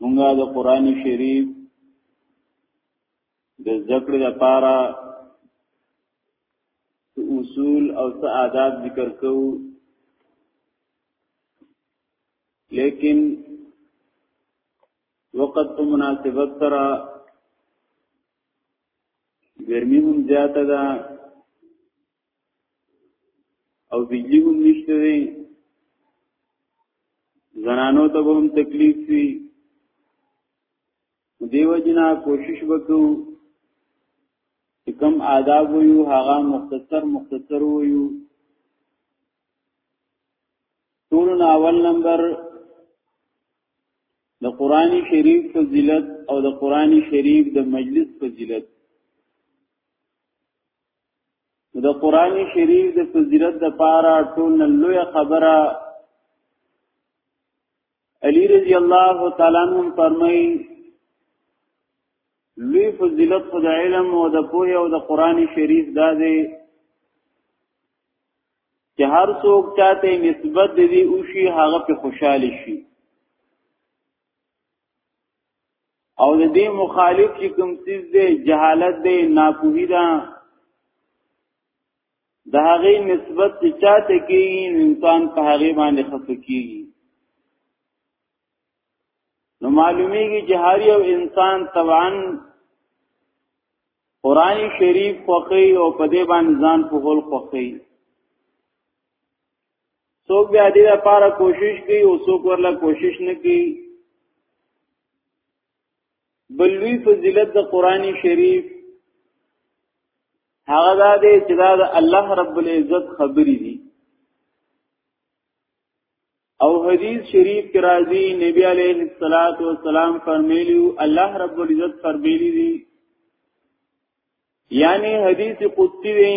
مونږه د قران شریف د ذکر لپاره اصول او څه آداب ذکر کوو لیکن وقت په مناسبت سره ګرمي هم زیاته ده او بجلی هم نشته دی زنانو ته هم تکلیف وي دیو جنا کوشش وکړو چې کم آداب ویو هغه مختصر مختصر ویو ټول اول نمبر د قران شریف فضیلت او د قران شریف د مجلس فضیلت د قران شریف د فضیلت د پاره ټول لوی خبره علی رضی الله تعالی عنہ فرمای لوی فضیلت خدای علم او د پوهه او د قران شریف دا دی چې هر څوک چاته نسبت دی او شي هغه په خوشاله شي او د دې مخالف چې کوم څیز دی جهالت دی ناپوهی ده د هغه نسبت چې چاته کیږي انسان په هغه باندې خفه کیږي نو معلومیږي چې هر یو انسان طبعا قران شریف خوخی او په دې باندې ځان په هول خوخی څوک بیا دې لپاره کوشش کوي او څوک ورله کوشش نه کوي بلوی فضیلت د قران شریف هغه دا دی چې دا د الله رب العزت خبرې دي او حدیث شریف کې راځي نبی علیه الصلاۃ والسلام فرمایلی الله رب العزت فرمایلی دي یعنی حدیث قدسی دی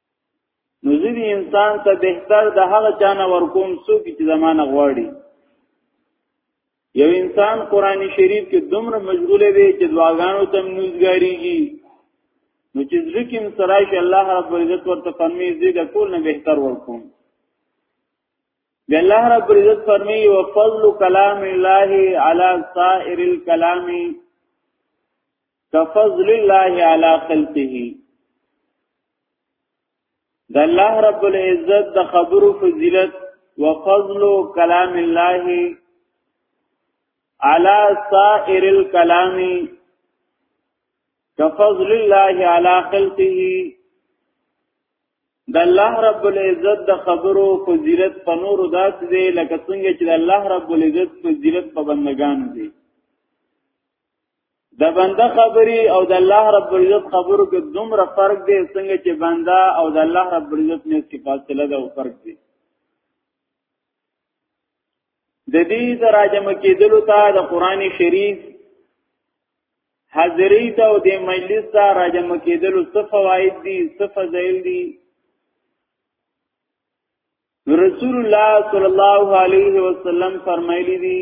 نو ځینې انسان ته بهتر د هغه چانه ورکوم څوک چې زمانه غواړي یو انسان قرآنی شریف کې دومره مشغوله وي چې دعاګانو تم نوزګاریږي نو چې ځکه هم سرای شي الله رب العزت ورته فرمي دې د ټول نه بهتر ورکوم دی الله رب العزت فرمي وفضل كلام الله على سائر الكلام کفضل الله علی خلقه د الله رب العزت د خبرو فضیلت وفضل کلام الله علی سائر الكلام کفضل الله علی خلقه د الله رب العزت د خبرو فضیلت په نور داس دی لکه څنګه چې د الله رب العزت فضیلت په بندگانو دی د بنده خبري او د الله رب العزت خبرو کې دومره فرق دی څنګه چې بنده او د الله رب العزت نه څه فاصله ده او فرق دی د دې تراجم کېدلو ته د قران شریف حاضرې ته او د مجلس ته راجم کېدلو څه فواید دي څه فضایل دي رسول الله صلی الله علیه وسلم فرمایلی دي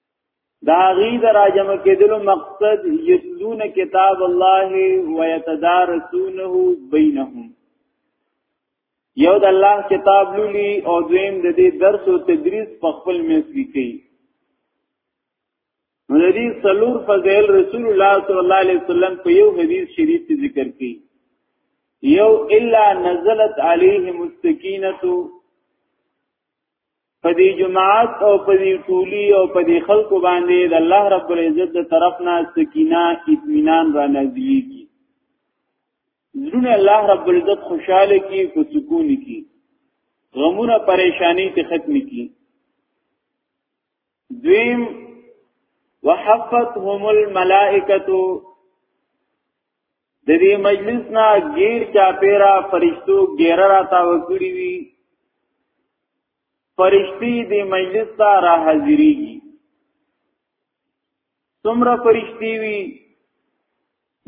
دا غي د راجم کېدلو مقصد یتلون کتاب الله و یتدارسونه بینهم یو د الله کتاب لولي او دویم د دې درس او تدریس په خپل میس کې کوي نو د دې سلور فضیل رسول الله صلی الله علیه وسلم په یو حدیث شریف کې ذکر کړي یو الا نزلت علیهم السکینه په دې جماعت او په دې ټولي او په دې خلکو باندې د الله رب العزت د طرف نه سکینه اطمینان را نازلېږي زړونه الله رب العزت خوشاله کی په سکون کی غمونه پریشانی ته ختم کی دویم وحفتهم الملائکه د دې مجلس نه غیر چا پیرا فرشتو غیر را تا وکړي وي فرشتي دې مجلس ته را حاضرېږي څومره فرشتي وي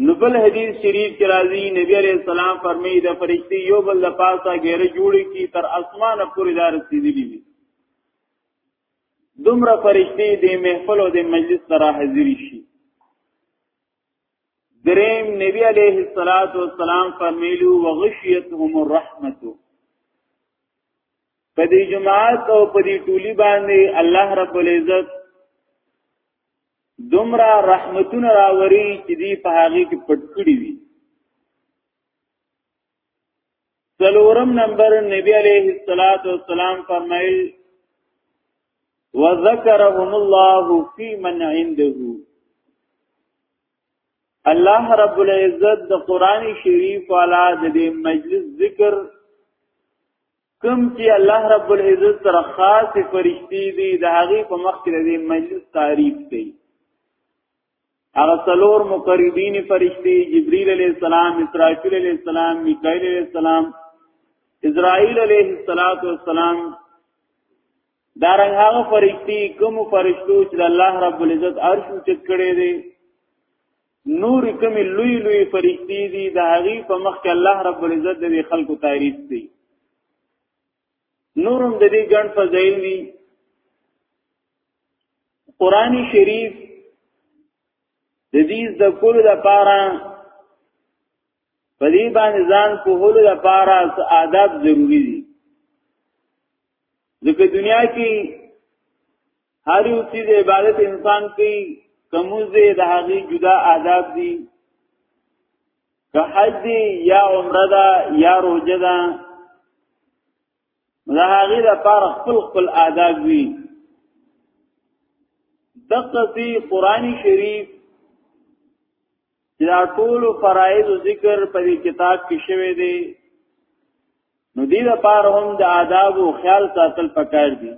نبل حدیث شریف کې راځي نبی عليه السلام فرمایي د فرشتي یو بل د پاسه غیر جوړي کی تر اسمانه پورې دار رسیدلی وي دومره فرشتي دې محفل او دې مجلس ته را حاضر شي دریم نبی علیه الصلاۃ والسلام فرمایلو وغشیتهم الرحمت په دې جماعت او په دې ټولي باندې الله رب العزت دومره رحمتونه راوري چې دی په هغه کې پټ کړی وي څلورم نمبر نبی علیہ الصلات والسلام فرمایل وذکرهم الله فی من عنده الله رب العزت د قران شریف والا د دې مجلس ذکر کوم چې الله رب العزت سره خاص فرشتي دي د هغه په مخ کې د مجلس تعریف کوي هغه څلور مقربین فرشتي جبرئیل علیہ السلام اسرافیل علیہ السلام میکائیل علیہ السلام اسرائیل علیہ الصلات والسلام دارنګ هغه فرشتي کوم فرشتو چې الله رب العزت عرش چت کړي دي نور کوم لوی لوی فرشتي دي د هغه په مخ کې الله رب العزت د خلکو تعریف دي نورم د دې ګڼ فضایل دي قران شریف د دې د کول لپاره په دې باندې ځان په هول لپاره آداب ضروری دي ځکه دنیا کې هر یو چیز عبادت انسان کوي کموز دی د هغه جدا آداب دي که حج دی یا عمره ده یا روزه ده دا هغه د پاره خپل خپل آداب وي دقتی قرآن شریف دا ټول فرایض ذکر په دې کتاب کې شوی دی نو دې لپاره هم د آداب او خیال ساتل پکار دي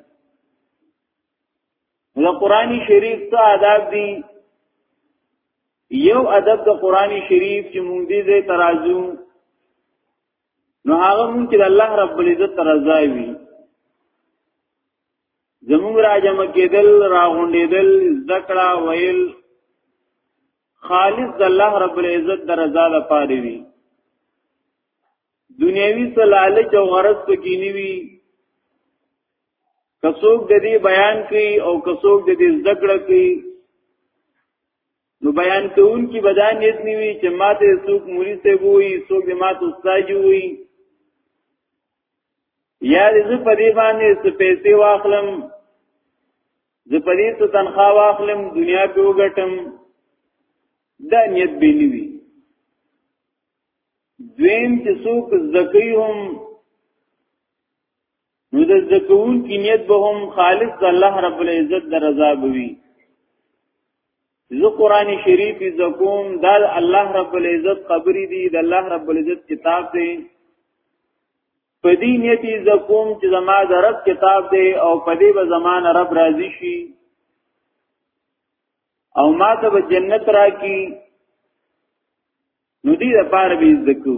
د قرآنی شریف څه آداب دي یو ادب د قرآنی شریف چې مونږ دې زې ترازو نو هغه مونږ چې الله رب العزت ترازای وي زمونږ راجم کېدل راغونډېدل ذکر ویل خالص د الله رب العزت د رضا لپاره وي دنیوي سلالچ او غرض پکې نیوي کڅوګ د دې بیان کوي او کڅوګ د دې ذکر کوي نو بیان کوون کی بدان نیت نیوي چې ماته څوک مولي ته وایي څوک د ماته استاد وایي یا دې په دې باندې څه پیسې واخلم زه په دې څه تنخوا واخلم دنیا په وګټم دا نیت به نیوي دویم چې څوک زکی هم نو د زکون کی نیت به هم خالص د الله رب العزت د رضا بوي زه قران شریف زکوم دا الله رب العزت قبري دي د الله رب العزت کتاب دی په دې نیت زکوم چې زما د رب کتاب دی او په دې به زمانه رب راضي شي او ما ته به جنت راکړي نو دې لپاره به زکو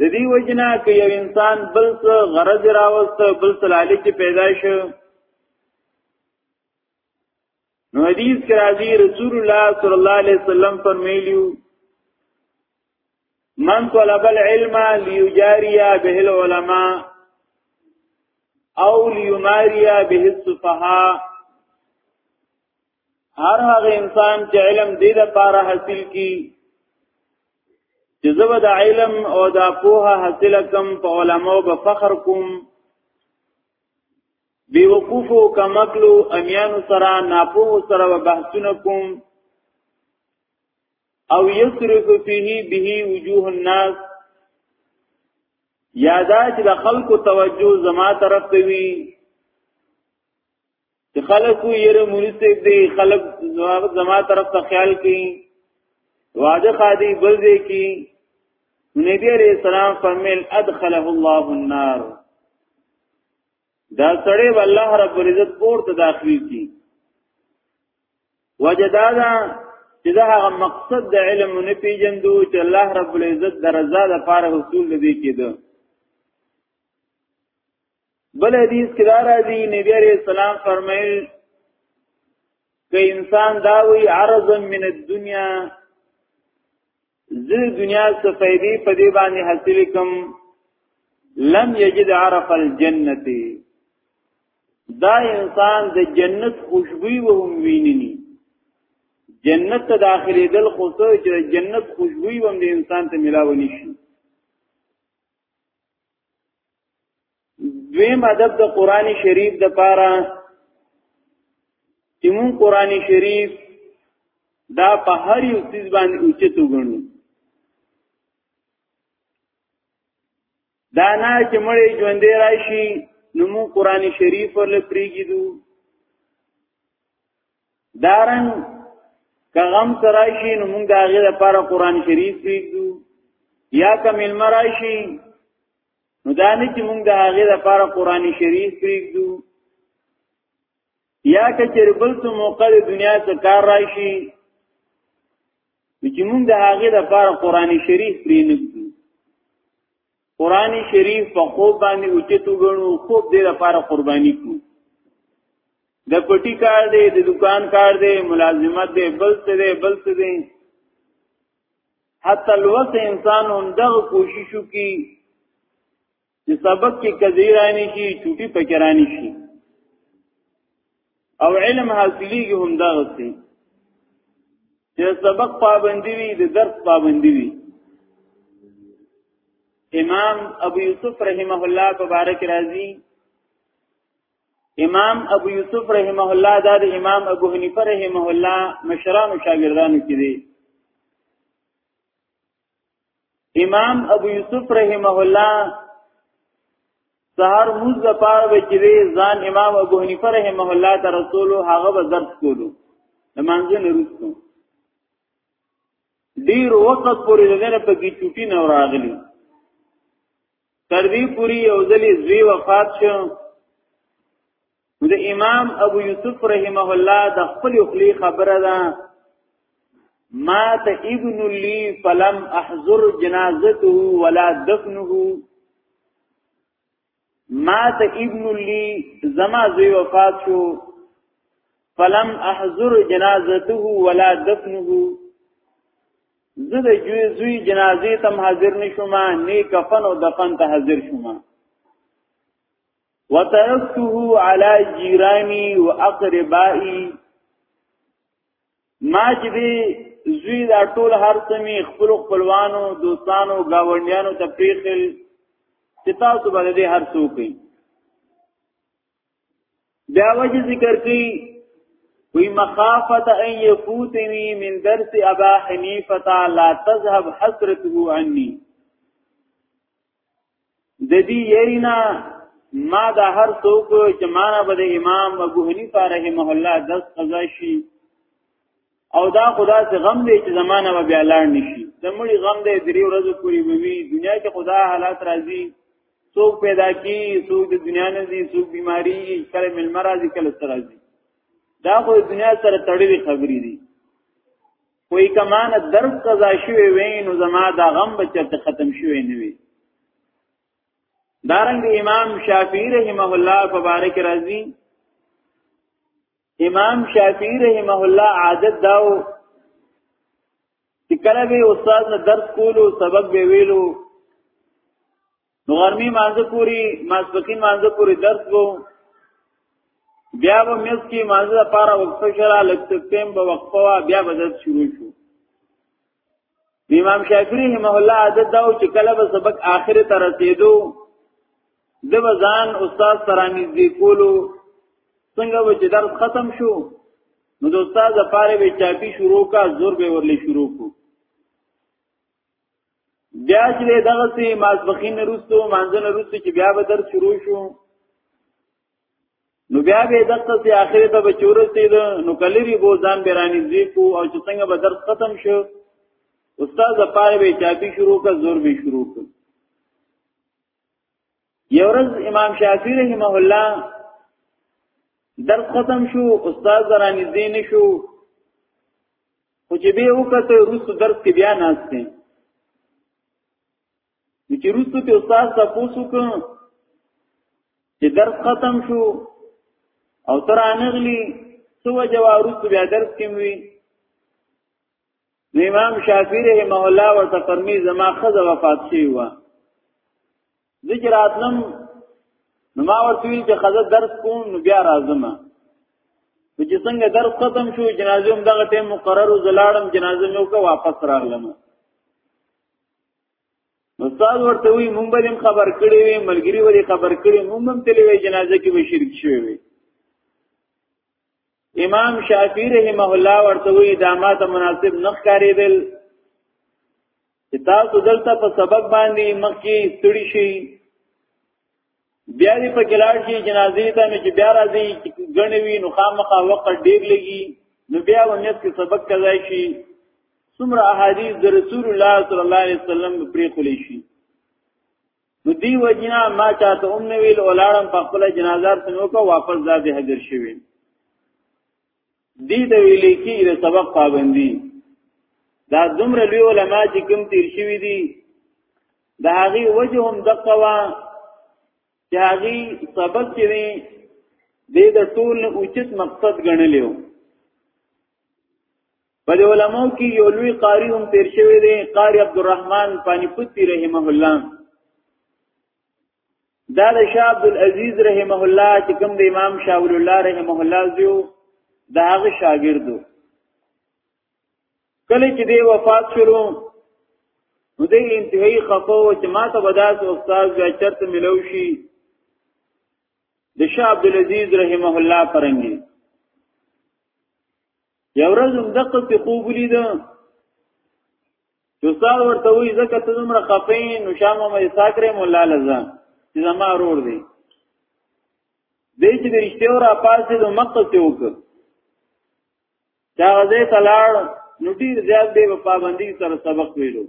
د دې وجنا کې یو انسان بل څه غرض راوست بل څه لالچ پیدا شو نو حدیث کې راځي رسول الله صلی الله علیه وسلم فرمایلیو من طلب العلم ليجاري به العلماء او ليماري به السفهاء هر هغه انسان چې علم دې د پاره حاصل کی چې زه د علم او د پوهه حاصل کم په علماو به فخر کوم بی وقوفو کمکلو امیانو سره ناپو سره و بحثونه کوم او یصرف فيه به وجوه الناس یادا چې د خلکو توجه زما طرف ته وي چې خلکو یې مونږ ته دې خلک زما طرف ته خیال کړي واده خادي بل دې کې نبی عليه السلام فرمایل ادخله الله النار دا سړی والله رب العزت پور ته داخلي کی وجدادا چې دا هغه مقصد د علم نه پیجندو چې الله رب العزت درزا د فارغ حصول لدی کېده بل حدیث کې دا راځي نبی عليه السلام فرمایل که انسان دا وی عرضا من الدنيا زه دنیا څخه فائدې په دې باندې حاصل کوم لم یجد عرف الجنه دا انسان د جنت خوشبوئی و هم ویني جنت ته داخلي دل خو څه چې جنت خوشبوئی و هم د انسان ته ملاو نشي دویم ادب د قران شریف د پاره چې مون قران شریف دا په هر یو څه باندې اوچت وګڼو دا نه چې مړې ژوندې راشي نو مون قران شریف ورل پریږدو دارن که غم سرایشی نو مونږ دا غیر لپاره قران شریف پیږو یا کمل مرایشی نو دا نه چې مونږ دا غیر لپاره قران شریف پیږو یا که چربل څو موقع د دنیا څخه کار راشي چې مونږ دا غیر لپاره قران شریف پرې نه قران شریف په خوب باندې اوچت وګڼو خوب دې لپاره قرباني کو د پټی کار دی د دکان کار دی ملازمت دی بل څه دی بل څه دی حتی لوس انسان هم دغه کوشش وکي چې سبق کې کذیرانی شي چوټي پکرانی شي او علم حاصلېږي هم دا غسي چې سبق پابندي وي د درس پابندي وي امام ابو یوسف رحمه الله تبارک رازی امام ابو یوسف رحمه الله دا د امام ابو حنیفه رحمه الله مشران او شاګردانو کې دي امام ابو یوسف رحمه الله سهار موز د پاره به چې ځان امام ابو حنیفه رحمه الله ته رسول هغه به درس کولو نمانځه نه رسو ډیر وخت پورې دغه په کې چټي نه راغلی تر دې پوری یو ځلې زوی وفات شو د امام ابو یوسف رحمه الله د خپل خلی خبره ده ما ته ابن لی فلم احضر جنازته ولا دفنه ما ته ابن لی زما زوی وفات شو فلم احضر جنازته ولا دفنه زه د جوی زوی جنازې تم حاضر نشوم نه کفن او دفن ته حاضر شوم وتركته على جيراني واقربائي ما چې دی زوی دا ټول هر سمي خپل خپلوانو دوستانو گاونډیانو ته پیخل چې تاسو باندې دې هر څوک کوي بیا وجه ذکر کوي وی مخافت ان یفوتنی من درس ابا حنیفه لا تذهب حسرته عني د دې یینا ما دا هر څوک چې معنا به د امام ابو حنیفه رحمه الله دس قضا شي او دا خدا سے غم دی چې زمانہ به بیا لاړ نشي د مړي غم دی درې ورځې پورې وي دنیا کې خدا حالات راځي څوک پیدا کی څوک د دنیا نه دي څوک بیماری کله مل مرضی کله سرازي دا خو دنیا سره تړلې خبرې دي کوئی کمانه درس قضا شوی وین نو زما دا غم بچت ختم شوی نه وی دارنګ امام شافعی رحمه الله تبارک رضی امام شافعی رحمه الله عادت داو چې کله به استاد نه درس کولو سبق به ویلو نو غرمې مانځه پوری ماسپکین مانځه پوری درس وو بیا به مز کې مانځه لپاره وقفه شرا لکه تیم به وقفه وا بیا به درس شروع شو امام شافعی رحمه الله عادت دا چې کله به سبق آخر ته رسیدو د وزن استاد سره نږدې کولو څنګه و چې درس ختم شو نو د استاد لپاره به چاپی شروع کا زور به ورلې شروع کو بیا چې دغه سي ماسبخین روستو مانځنه روستو چې بیا به در شروع شو نو بیا به دغه سي اخر ته به چورسي ده نو کلری بو ځان بیرانی زی کو او چې څنګه به درس ختم شو استاد پاره به چاپی شروع کا زور به شروع کو یو ورځ امام شافعی رحمه الله درس ختم شو استاد را نږدې نشو خو چې به وکړه روس درس کې بیا ناشته چې روس ته استاد تاسو کوم چې درس ختم شو او تر انغلی سو جواب روس بیا درس کې وی نو امام شافعی رحمه الله ورته فرمی زما خزه وفات شي و ذکر اتلم نو ما ورته ویل چې خزه درس کوم نو بیا راځم چې څنګه درس ختم شو جنازه هم دغه ټیم مقرر و زلاړم جنازه مې وکړه واپس راغلم استاد ورته وی مونږ به خبر کړی وی ملګری وری خبر کړی مونږ هم تلوي جنازه کې به شریک شوی وی امام شافعی رحمه الله ورته وی دا ما ته مناسب نخ کاری دل چې تاسو دلته په سبق باندې مخکې ستړي شي بیا دې په کلاړ کې جنازې ته نو چې بیا راځي غنوي نو خامخا وخت ډیر لګي نو بیا ونیت کې سبق کزای شي څومره احادیث د رسول الله صلی الله علیه وسلم پرې خلی شي نو دی وجنا ما چاته ام نه ویل اولارم په خپل جنازه سنو کو واپس دا به حاضر شوی دی د ویلې کې د سبق پابندي دا دومره لوی علما چې کوم تیر شوی دي دا هغه وجه هم دقه وا چې هغه سبق چې دی د ټول اوچت مقصد ګڼلیو په دې علماو کې یو لوی قاری هم تیر شوی دی قاری عبدالرحمن پانیپتی رحمه الله دا د شاه عبد العزيز رحمه الله چې کوم د امام شاه ول الله رحمه الله زیو دا هغه شاګردو کله چې دی وفات شروع نو دی انتهایی خفه و چې ما ته بداس استاد بیا چرته ملو شي د شاه عبد العزيز رحمه الله پرنګي یو ورځ هم دغه څه خوب ولید چې استاد ورته وی زکه ته زمره خپین نو شام ما ساکره مولا لزا چې زما ورور دی دې چې د رښتیا را پاسې د مقصد ته وک دا غزه تلاړ نو ډیر زیات دی په پابندۍ سره سبق ویلو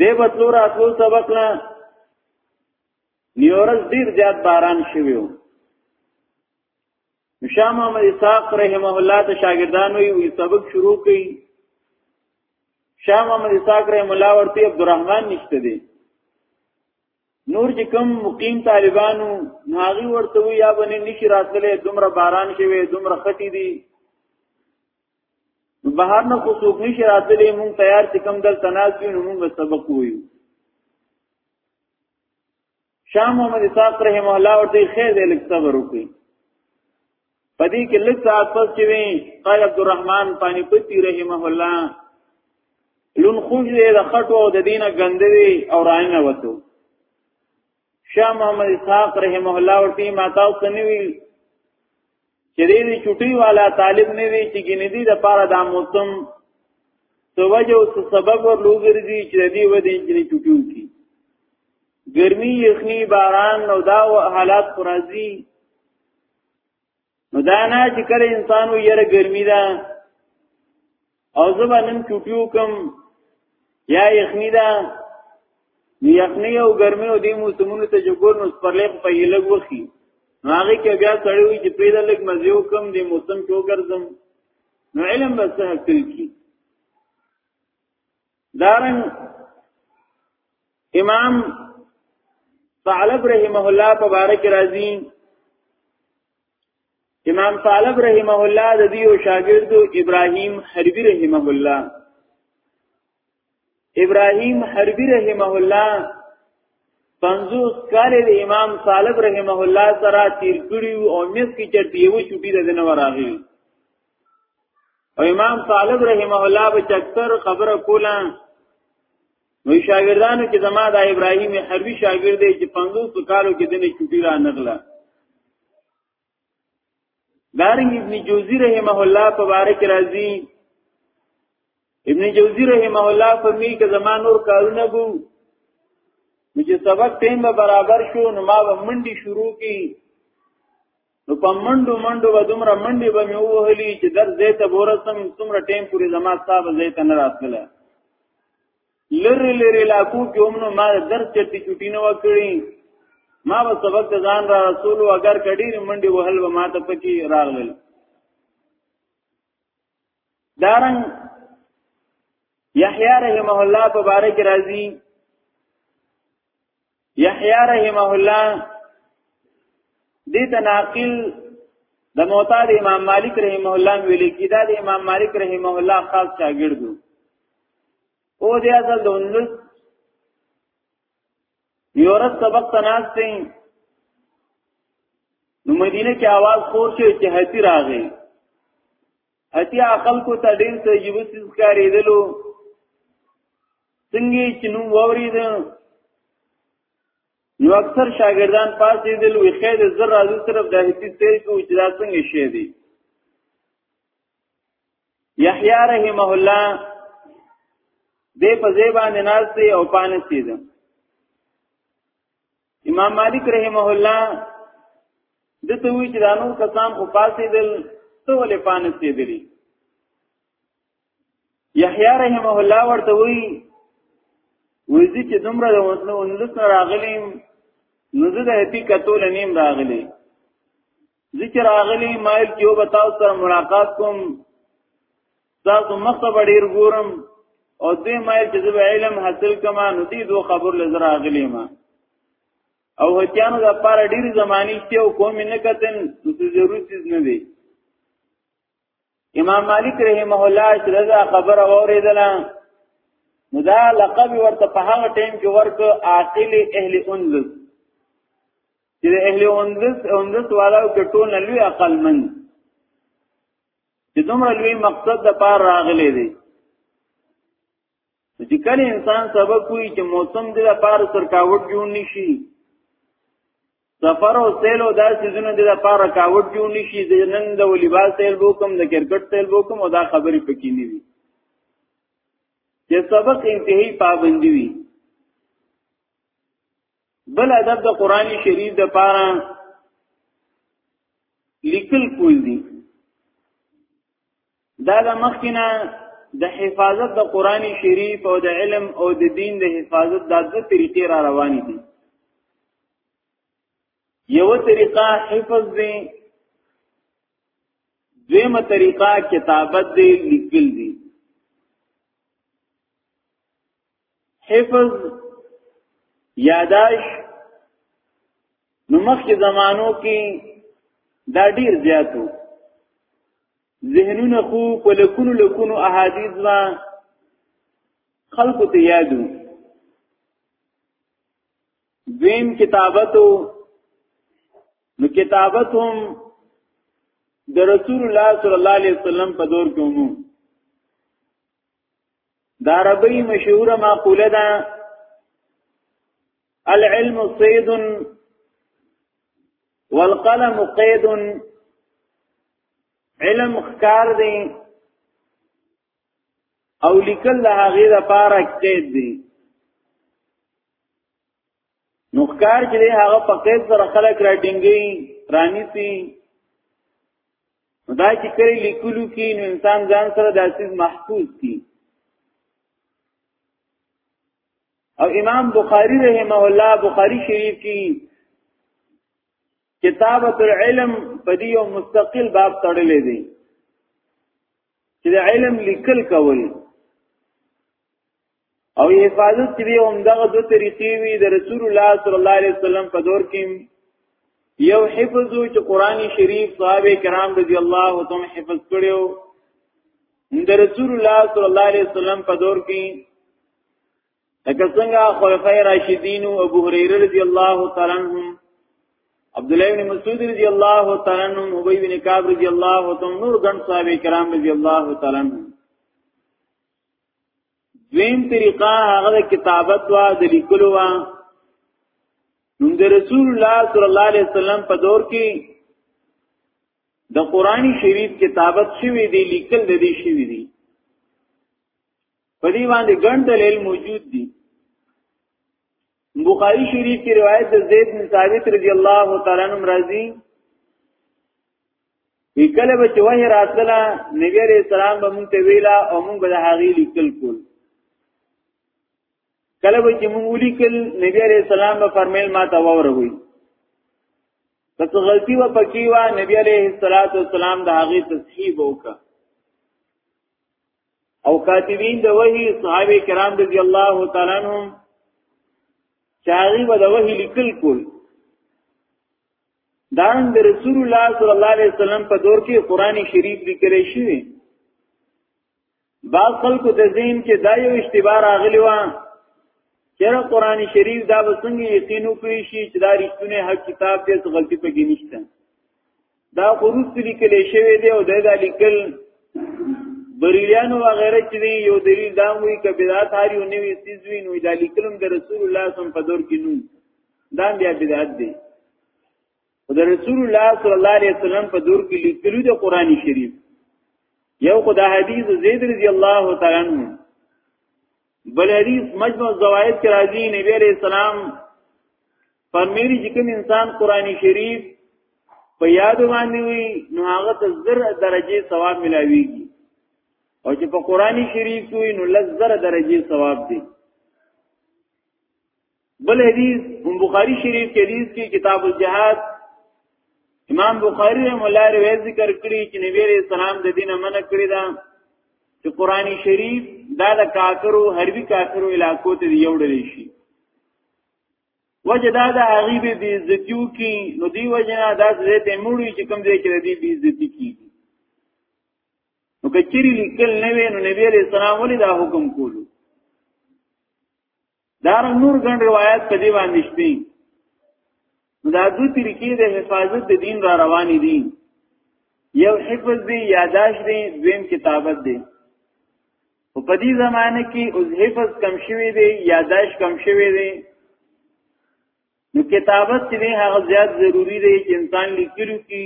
دې بتلو راتلو سبق نه نیورز ډیر زیات باران شویو شاه محمد اسحاق رحمه الله د شاګردانو یو سبق شروع کړي شاه محمد اسحاق رحمه الله ورته عبدالرحمن نشته دی نور چې کوم مقیم طالبانو ناغي ورته وی یا باندې نشي راتللې دومره باران شوی دومره ختی دی بهر نه خو څوک نشي راتللې مونږ تیار چې کوم دل تناسب نو مونږ سبق وایو شاه محمد اسحاق رحم الله ورته خیر دی لک صبر وکړي پدې کې لک ساعت پس چې وی قال عبد الرحمن پانی پتی رحمه الله لون خوږ دی د خټو او د دینه ګندوي او راینه وته شاه محمد اسحاق رحمه الله ورته ما تاسو سنوي چې دې چټي والا طالب نه وي چې ګنې دي د پاره د موسم توجه او سبب ور لوګرځي چې دې ودی چې چټي وکړي ګرمي یخني باران نو دا حالات خرازي نو دا نه چې کله انسان و یره ګرمي ده او زبانن چټیو کم یا یخنی دا یخنی او ګرمي او دې موسمونو ته جوړ نو پرلې په یلګ وخی هغه کې بیا سړی وي چې پیدا لګ مزیو کم دې موسم کې وګرځم نو علم بس حاصل کی دارن امام ثعلب رحمه الله په باره کې راځي امام ثعلب رحمه الله د دې او شاګرد ابراهيم حربي رحمه الله ابراهيم حربي رحمه الله 50 کال د امام ثعلب رحمه الله سره تیر کړی او مس کې چرته یو چوټي د نور راغلی او امام طالب رحمه الله به اکثر خبره کوله نو شاګردانو کې زما د ابراهیم حربي شاګرد دی چې 500 کالو کې دنه چټي را نغله دارنګ ابن جوزی رحمه الله تبارک رازی ابن جوزی رحمه الله فرمی که زما نور کارونه بو چې سبق ټیم به برابر شو نو ما به منډي شروع کی نو په منډو منډو به دومره منډې به مې ووهلي چې در ځای ته ورسم څومره ټیم پورې زما صاحب ځای ته نه راتله لری لری لاکو کې هم نو ما در چټي چټي نه وکړي ما به سبق ته ځان را رسول او اگر کډیر منډې وهل به ما ته پکې راغلل دارن یحیی رحمه الله په باره کې راځي یحیی رحمه الله دې تناقل د موتا د امام مالک رحمه الله ویل کی دا د امام مالک رحمه الله خاص شاګرد او د اصل د انلس یو ورځ سبق تناس دی نو مدینه کې आवाज خور شو چې هتی راغی هتی عقل کو ته ډیر څه یو څه ښکارې دلو څنګه چې نو وورید نو اکثر شاګردان پاسې دل وی خیر زر راځي صرف د هتی تیر کو چې دا څنګه شی دی یحیی رحمه الله دې په ځای باندې ناز دی او پانه سید امام مالک رحمه الله د ته وی چې دانو کسان خو پاسې دل ته ولې پانه سیدلی یحیی رحمه الله ورته وی وزي چې دومره د وسنو اندس نه راغلیم نو زه د هپی کتول نیم راغلی ذکر اغلی مایل کیو بتاو سره ملاقات کوم تاسو مخته ډیر ګورم او دې مایل چې زه علم حاصل کما نو دې دوه خبر لزر اغلی ما او هتیانو د پاره ډیر زمانی شته او کوم نه کتن نو ضروري چیز نه دی امام مالک رحمه الله چې دا خبره اوریدله نو دا لقب ورته په هغه ټیم کې ورک عاقل اهل اندلس چې اهل اندلس اندلس والو کې ټول لوی عقل من چې دومره لوی مقصد د پار راغلي دي چې کله انسان سبق کوي چې موسم د لپاره سرکاوټ جوړ نشي سفر او سیل او دا سيزونه د لپاره کاوټ جوړ نشي د نن د ولباس سیل وکم د کرکټ سیل وکم او دا خبرې پکې نه وي چې سبق انتهایی پابندي وي بل ادب د قران شریف د پاره لیکل کول دي دا د مخکنه د حفاظت د قران شریف او د علم او د دین د حفاظت د دغه طریقې را روان دي یو طریقه حفظ دی دویمه طریقه کتابت دی لیکل دی حفظ یاداش نو مخکې زمانو کې دا ډیر زیاتو ذهنونه خو په لکونو لکونو احادیث ما خلقو ته یادو دویم کتابتو نو کتابت هم د رسول الله صلی الله علیه وسلم په دور کې ومو دا عربی مشهور معقوله ده العلم صید والقلم قید علم خکار دی او لیکل له هغه لپاره قید دی نو ښکار چې هغه په قید سره خلک را ډینګي رانی سي دا چې کړي لیکلو کې نو انسان ځان سره د اساس محفوظ کی او امام بخاری رحمه الله بخاری شریف کی کتابت العلم په دې یو مستقل باب تړلې دی چې علم لیکل کول او حفاظت چې به هم دغه دوه طریقې وي د رسول الله صلی الله علیه وسلم په دور کې یو حفظ چې قران شریف صحابه کرام رضی الله تعالی حفظ کړو د رسول الله صلی الله علیه وسلم په دور کې لکه څنګه خلفای راشدین او ابو هريره رضی الله تعالی عنهم عبد الله بن مسعود رضی الله تعالی عنہ ابی بن کعب رضی الله تعالی نور ګڼ صحابه کرام رضی الله تعالی عنہ دویم طریقه هغه کتابت وا د لیکلو وا نو د رسول الله صلی الله علیه وسلم په دور کې د قران شریف کتابت شوی دی لیکل د دې شوی دی په دې باندې ګڼ دلیل موجود دي بخاری شریف کی روایت د زید بن ثابت رضی الله تعالی عنہ راضی وی کله به چې وحی راتله نبی علیہ السلام به مونږ ته ویلا او مونږ به هغه لیکل کول کله به چې مونږ لیکل نبی علیہ السلام به فرمایل ما ته وروي پس غلطی و پکی و نبی علیہ الصلات والسلام د هغه تصحیح وکړه او کاتبین د وحی صحابه کرام رضی الله تعالی عنهم چاغي و د وحی لیکل کول دا د رسول الله صلی الله علیه وسلم په دور کې قران شریف لیکل شوی بعض خلکو د ذهن کې دا یو اشتباه راغلی و چې قران شریف دا وسنګ یقین وکړي شي چې دا رښتونه حق کتاب دې څه غلطي پکې نشته دا قروس لیکل شوی دی او دا لیکل بریلیانو وغیرہ چې یو دلیل دا وی کبیرات هاری او نوې سیزوی نو دا لیکلم د رسول الله صلی الله علیه وسلم په دور کې نو دا بیا بدعت دی او د رسول الله صلی الله علیه وسلم په دور کې لیکلو د قران شریف یو خدای حدیث زید رضی الله تعالی عنہ بل حدیث مجموع زوائد کې راځي نبی علیہ السلام فرمایلی چې کوم انسان قران شریف په یاد باندې وي نو هغه ته زر درجه ثواب ملاويږي او چې په قران شریف وي نو لز زر درجه ثواب دي بل حدیث هم بخاری شریف کې حدیث کې کتاب الجهاد امام بخاری رحم الله روایت ذکر کړی چې نبی عليه السلام د دینه منع کړی دا چې قرآنی شریف دا د کافرو حربي کافرو علاقو ته یو ډول شي وجه دا د هغه به بی عزتیو کی نو دی وجه نه دا زه ته موړي چې کوم ځای کې دی بی عزتی کی نو کچری لیکل نه وې نو نبی عليه السلام ولې دا حکم کولو دار نور ګڼ روایت په دی باندې شته دا دو طریقې د حفاظت د دین را روان دي یو حفظ دی یاداشت دی دویم کتابت دی او په دې زمانه کې اوس حفظ کم شوی دی یاداشت کم شوی دی نو کتابت دې هغه زیات ضروری دی چې انسان لیکلو کې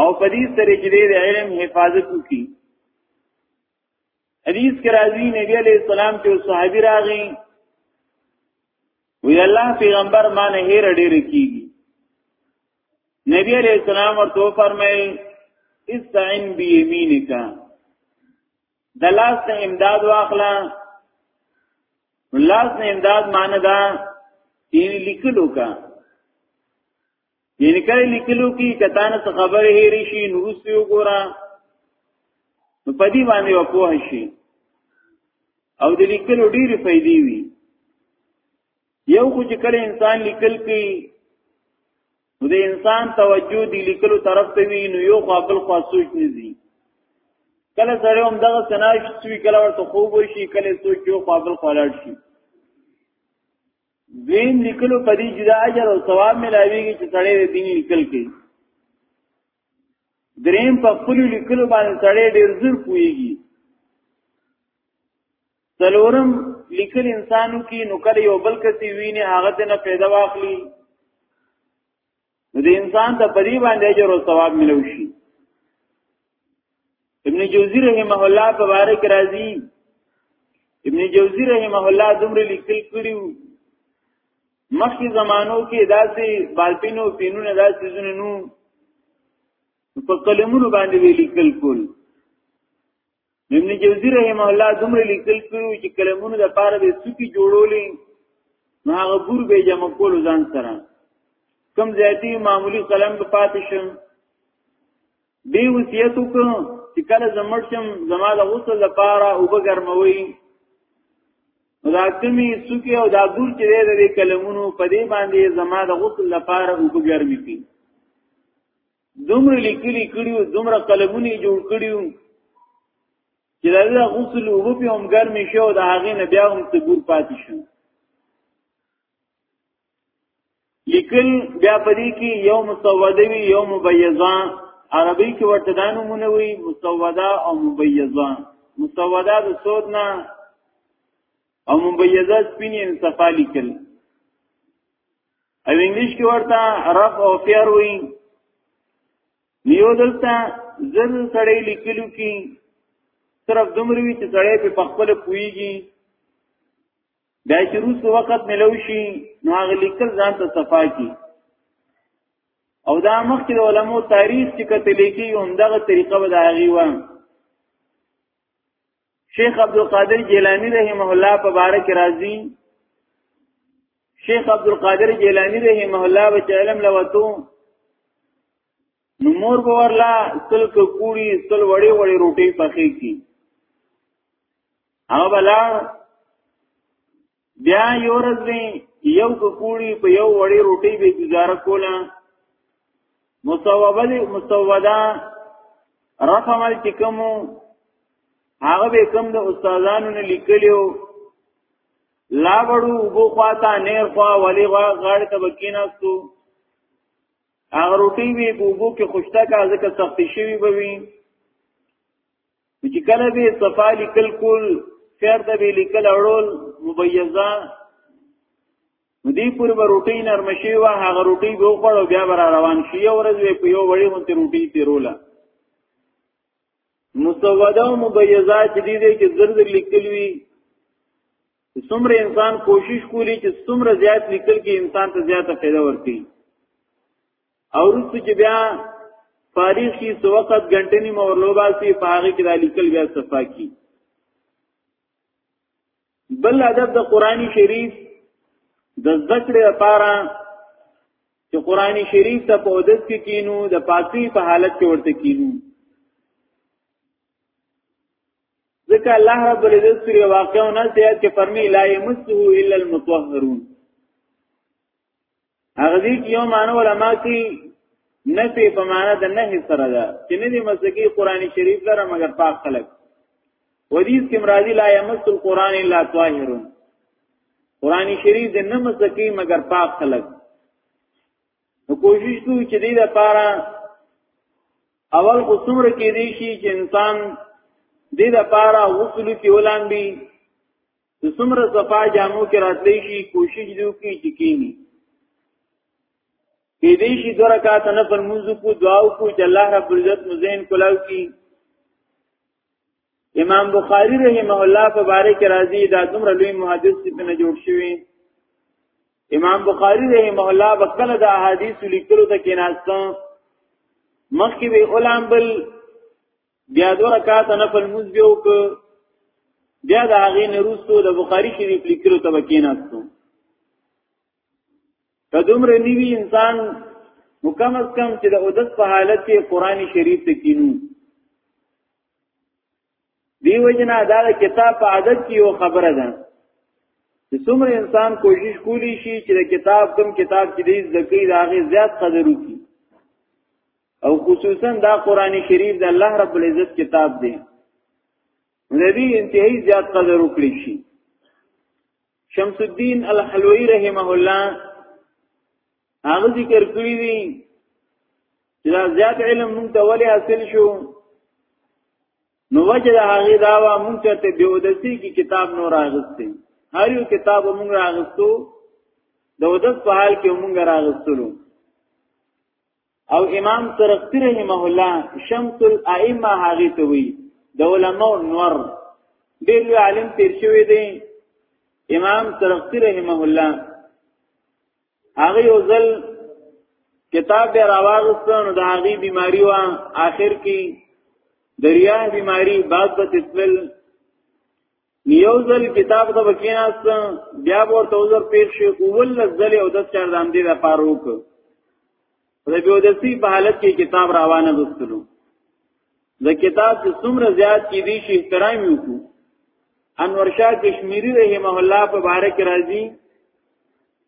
او په دې سره چې د علم حفاظت وکړي حدیث کې راځي نبی علیہ السلام ته صحابي راغی وی الله پیغمبر ما نه هیر ډیر کیږي نبی علیہ السلام ورته فرمایي استعن بیمینک د لاس نه امداد واخلا لاس نه امداد معنی دا یې لیکلو کا یعنی کله لیکلو کې کتانه څه خبره هېری شي نو اوس یو ګورا نو پدی باندې وپوه شي او د لیکلو ډېری فائدې وي یو خو چې کله انسان لیکل کوي نو د انسان توجه دی لیکلو طرف ته وي نو یو خو خپل خاصوچ نه دي کله سره هم دغه سناش سوي کله ورته خوب وشي کله سوچ یو خپل خلاړ شي دویم لیکلو په دې جدا اجر او ثواب ملاويږي چې سړی دین لیکل کوي دریم په خپل لیکلو باندې سړی ډیر زر پويږي څلورم لیکل انسانو کې نو کله یو بل کسي ویني هغه ته نه پیدا واخلي نو د انسان ته په دې باندې اجر او ثواب ملو شي ابن جوزی رحمه الله تبارک راضی ابن جوزی رحمه الله دومره لیکل کړیو مخکې زمانو کې داسې بالپینو پینونه داسې زونه نو په قلمونو باندې ویل کول ابن جوزی رحم الله دومره لیکل کړو چې کلمونو د پاره د سکی جوړولې نو هغه بور به جمع کول ځان سره کم زیاتی معمولی قلم په پاتې شم دی وصیت وکړ چې کله زمړ شم زما د غسل لپاره او به ګرموي دا کمی سکی او دا بور چې د کلمونو په دې باندې زما د غسل لپاره او به ګرمي کی دومره لیکلي کړیو دومره قلمونه جوړ کړیو چې دا غسل او په هم ګرمي شو د هغه نه بیا هم تګور پاتې شو لیکل بیا پدې کې یو مسوده وی یو مبیضه عربی کې ورته دا نمونه وی مسوده او مبیضه مسوده د سود نه او مبیضه سپینې صفا لیکل او انګلیش کې ورته رف او فیر وي نیو دلته زل سړی لیکلو کې صرف دومره وی چې سړی په پخپل پویږي دا چې روس وخت ملو شي نو هغه لیکل ځان ته صفا کی او دا مخکې علماء تاریخ چې کتل کې هم دغه طریقه به دا غي و شیخ عبد القادر جیلانی رحمه الله په باره کې راځي شیخ عبد القادر جیلانی رحمه الله به علم لوتو نو مور به ورلا سل کوړي سل وړي وړي روټي پخې کی هغه بلا بیا یو ورځ به یو کوړی په یو وړې روټي به گزاره کوله مصوبه دی مصوبه رقم چې کومو هغه به کوم د استادانو نه لیکلیو لا وړو وبو خواتا نیر خوا ولی غوا غاړه ته بکیناستو هغه روټي به وبو کې خوشتا کا ځکه سختي شوی به وي چې کله به صفا لیکل کول خیر د به لیکل اړول مبیزه مدی پر به روټی نرم شي وا هغه روټی به خوړ بیا بر روان شي ورځ په یو وړي هونته روټی تیروله مسوده او مبیزه چې دې دې کې زر زر لیکل وی څومره انسان کوشش کولی چې څومره زیات لیکل کې انسان ته زیاته فایده ورکړي او رسو چې بیا فارغ کی سو وخت غنټه نیمه ورلوبا سی فارغ کې را لیکل بیا صفا کی بل ادب د قرآنی شریف د ذکر لپاره چې قرآنی شریف ته په ودس کې کینو د پاسی په حالت کې ورته کینو ځکه الله رب العزت سری واقعونه سیات کې فرمی لا یمسه الا المطهرون هغه دې یو معنی علما کې نفي په معنی د نهي سره ده چې نه دې مسکی قرآني شریف لره مگر پاک خلق ودیس کې مرادی لا یمس القرآن الا طاهرون قرآني شریف د نه مسکی مگر پاک خلق نو کوشش کوو چې دې لپاره اول خو څومره کې دی شي چې انسان دې لپاره وصول کې ولان بي چې څومره صفا جامو کې راتلی شي کوشش دی وکړي چې کینی کې دې شي دوه رکعات نه پر منځ کو دعا کو چې الله رب العزت مزین کولاو کی امام بخاری رحمه الله په باره کې راځي دا دومره لوی محدث چې نه جوړ شوی امام بخاری رحمه الله وکړه د احادیث لیکلو ته کې ناستم مخکې به علماء بل بیا دو رکعات نفل موز بیو که بیا دا هغه نروستو د بخاری شریف لیکلو ته وکیناستو کدومره نیوی انسان مکم از کم چې د اودس په حالت کې قران شریف ته کینو دی وجنا دا کتاب په عادت کې یو خبره ده چې څومره انسان کوشش کولی شي چې د کتاب کم کتاب چې دې ذکی راغې زیات قدر وکړي او خصوصا دا قران شریف د الله رب العزت کتاب دی ندی انتهایی زیات قدر وکړي شي شمس الدین الحلوی رحمه الله هغه ذکر کړی دی چې دا زیات علم مونږ ته ولې حاصل شو نو وجه د هغه دا وا مونږ ته به ودسی کی کتاب نور راغسته هر یو کتاب مونږ راغستو د ودس په حال کې مونږ راغستلو او امام ترقی رحمه الله شمس الائمه هغه ته وی د علماء نور ډیر لوی عالم تیر شوی دی امام ترقی رحمه الله هغه یو ځل کتاب به راوغستو نو د هغه بیماری وا آخر کې دریا بیماری بعد به تسل یو ځل کتاب ته وکیناست بیا ورته عذر پیښ شي اول ځل او د چار دام دی د پاره وک د بیا د سی په حالت کې کتاب روانه غوښتلو د کتاب چې څومره زیات کې دي شي احترام وکړو انور شاه کشمیری رحمه الله په باره کې راځي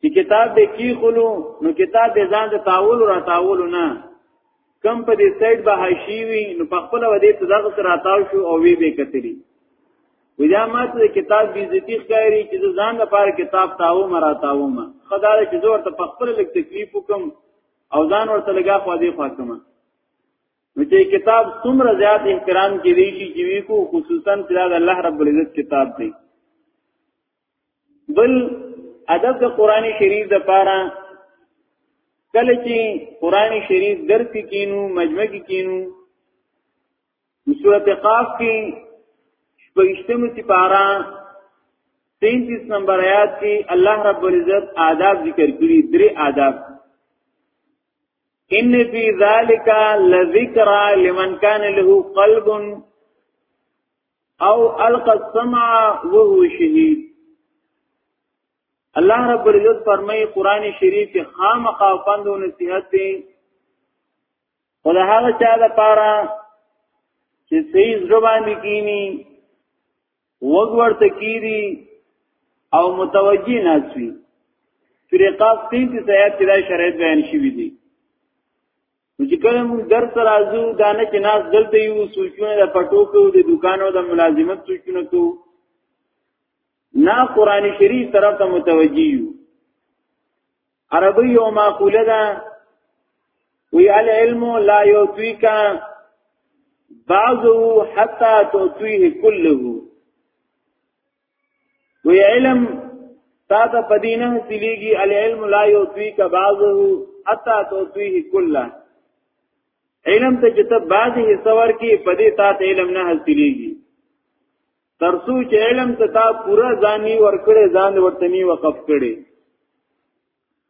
چې کتاب به کی خلو نو کتاب به ځان ته تاول را تاول نه کم په دې سایت به حاشی وی نو په خپل ودی ته دغه سره تاو شو او وی به کتلی ودا ما ته کتاب بی عزتی ښکاری چې ځان لپاره کتاب تاو مرا تاو ما خدای چې زور ته په خپل لک تکلیف وکم او ځان ورته لګا خو دې خاطمه نو چې کتاب څومره زیات احترام کې دی چې جیوی کو خصوصا چې دا الله رب العزت کتاب دی بل ادب د قران شریف د پاره کله چې قران شریف درس کینو مجمع کینو سورته قاف کې شپږشتم سپارا 33 نمبر آیات کې الله رب العزت آداب ذکر کړی درې آداب ان فی ذالک لذکر لمن کان له قلب او القى السمع وهو شهيد الله رب العزت فرمایي قران شریف کې خامخا پند او نصيحت دي ولهغه چا د پاره چې سیز روان کینی وګور تکیری او متوجی ناسوی طریقه 33 آیات کې دا شرایط بیان شوی دي نو چې کله موږ درس راځو دا نه چې ناس دلته یو سوچونه د پټو کو د دکانو د ملازمت سوچونه کو نه قران شریف طرف ته متوجی یو عربی یو معقوله ده وی العلم لا یوتیک بعضه حتا توتیه کله وی علم تا ته پدینه حاصلېږي العلم لا یوتویک بعضه اتا توتویه کله علم ته چې ته بعضی حصہ ورکی پدې تا ته علم نه حاصلېږي ترسو چې علم ته تا پورا ځاني ورکړې ځان ورتنی وقف کړي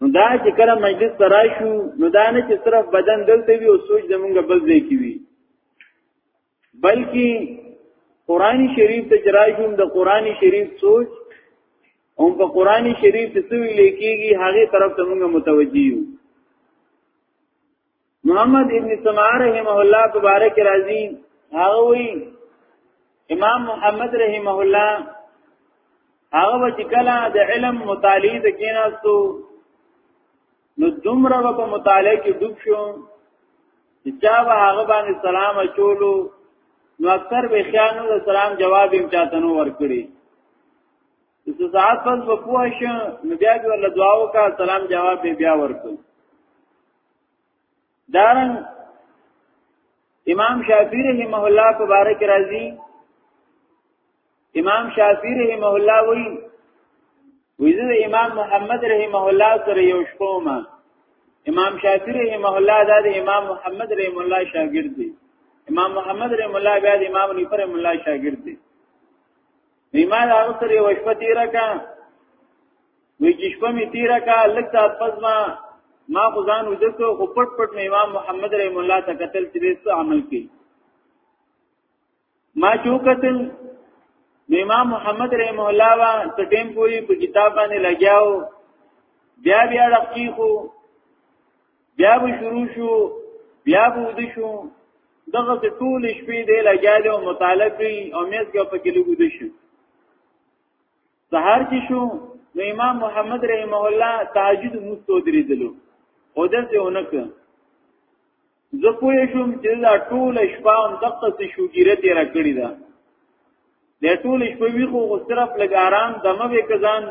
نو دا چې کله مجلس ته راشو نو دا نه چې صرف بدن دلته وي او سوچ زمونږ بل ځای کې وي بلکې قران شریف ته جراجوم د قران شریف سوچ او په قران شریف څه ویل کېږي هغه طرف ته موږ متوجي یو محمد ابن سماع رحمه الله مبارک راضی هغه وی امام محمد رحمه الله هغه چې کله د علم مطالعه د کیناستو نو دومره په مطالعه کې ډوب شو چې چا به هغه باندې سلام اچولو نو اکثر به خیانو د سلام جواب هم چاته نو ورکړي چې ساعت پس په پوه شو نو بیا به ول دعا وکا سلام جواب به بیا ورکړ دارن امام شافعی رحمه الله تبارک رازی امام شافعی رحمه الله وی ویزه امام محمد رحمه الله سره یو شپومه امام شافعی رحمه الله دا د امام محمد رحمه الله شاګرد دی امام محمد رحمه الله بیا د امام نیفر رحمه الله شاګرد دی نیمه دا سره یو شپه تیره کا وی چې شپه می تیره کا لږ ساعت پس ما ما خو ځان ودکو خو پټ پټ مې امام محمد رحم الله ته قتل چې څه عمل کړي ما جو قتل امام محمد رحم الله وا سټیم پوری په کتاب باندې لګیاو بیا بیا رقیقو بیا به شروع شو بیا به ودی شو دغه ټول شپې دی لګیاله او مطالعه کوي او میز کې په کې لګو دي شو سهار کې شو نو امام محمد رحمه الله تهجد مستو درېدلو او دته اونک زه پوه شوم چې دا ټول شپه هم دغه څه شوګیره تیر کړی دا د ټول شپه وی خو صرف لګ آرام دمه وکزان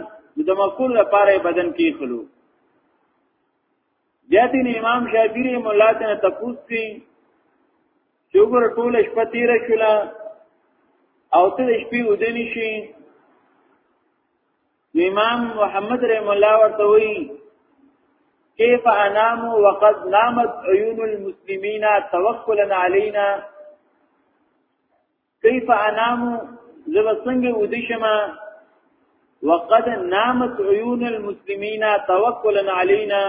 د مکول لپاره بدن کې خلو بیا دین امام شافعی رحم الله تعالی تفوس کی چې وګوره ټول شپه تیر شولا او ته شپې ودنی شي امام محمد رحم الله ورته وی کیف انام وقد نامت عیون المسلمین توکلا علینا کیف انام زب سنگ ودشما وقد نامت عیون المسلمین توکلا علینا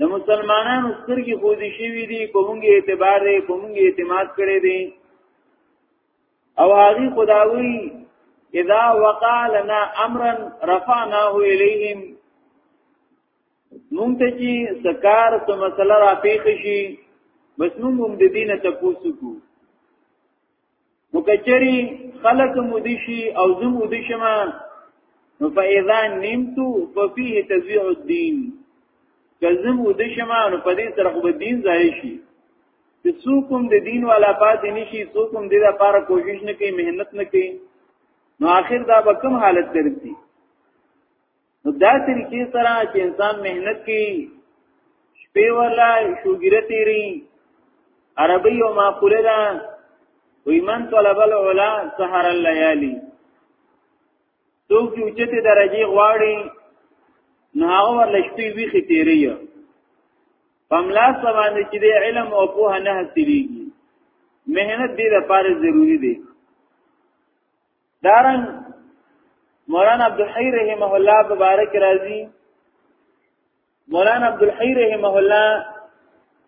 د مسلمانانو سترګې بوزي شوې دي په موږ اعتبار دی په موږ اعتماد کړی دی او هغه خداوی اذا وقع لنا امرا رفعناه اليهم مونږ ته چې سکار څه مسله را پیښ شي بس مونږ هم د دینه تاسو کو مکچری خلق مودشی او زم مودشما نو فاذا نمتو ففيه تزيع الدين کزم مودشما نو په دې سره خو دین ځای شي چې څوک هم د دین والا پاتې نشي څوک هم د لپاره کوشش نه کوي مهنت نه کوي نو آخر دا به کوم حالت درځي نو دا طریقې سره چې انسان مهنت کوي شپې ولا شوګیره تیری عربی او معقوله ده وی من طلب العلا سحر الليالي څوک چې اوچته درجه غواړي نو هغه ورل شپې ویخي تیری پملا سبان چې د علم او په نه حاصلېږي مهنت دې لپاره ضروری دی دارن مولانا عبد الحی رحمه الله مبارک راضی مولانا عبد الحی رحمه الله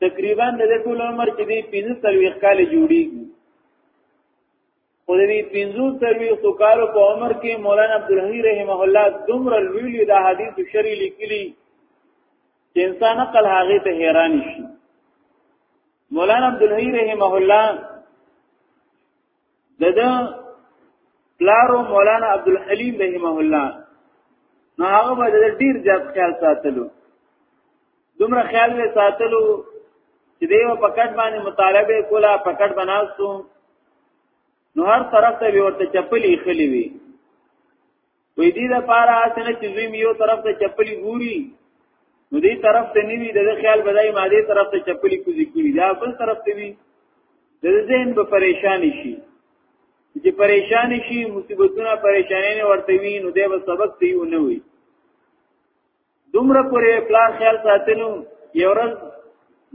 تقریبا د ټول عمر کې دی 15 سلوي کال جوړیږي خو د دې 15 سلوي سوکارو په عمر کې مولانا عبد الحی رحمه الله دومره لوی دا حدیث شری لیکلی چې انسان عقل هغه ته حیران شي مولانا عبد الحی رحمه الله ددا پلارو مولانا عبدالحلیم رحمه الله نو هغه به ډیر زیات خیال ساتلو دومره خیال یې ساتلو چې دیو پکټ باندې مطالبه کولا پکټ بناستو نو هر طرف ته ورته چپلې خلی وی وې دې د پاره اسنه چې زوی میو طرف ته چپلی ګوري نو دې طرف ته نیوی د خیال بدای ماده طرف ته چپلی کوزي کوي دا بل طرف ته وی د ذهن به پریشان شي چې پریشان شي مصیبتونه پریشانې نه ورته وي نو دې به سبق دی و نه وي دومره پورې پلان خیال ساتلو یو ورځ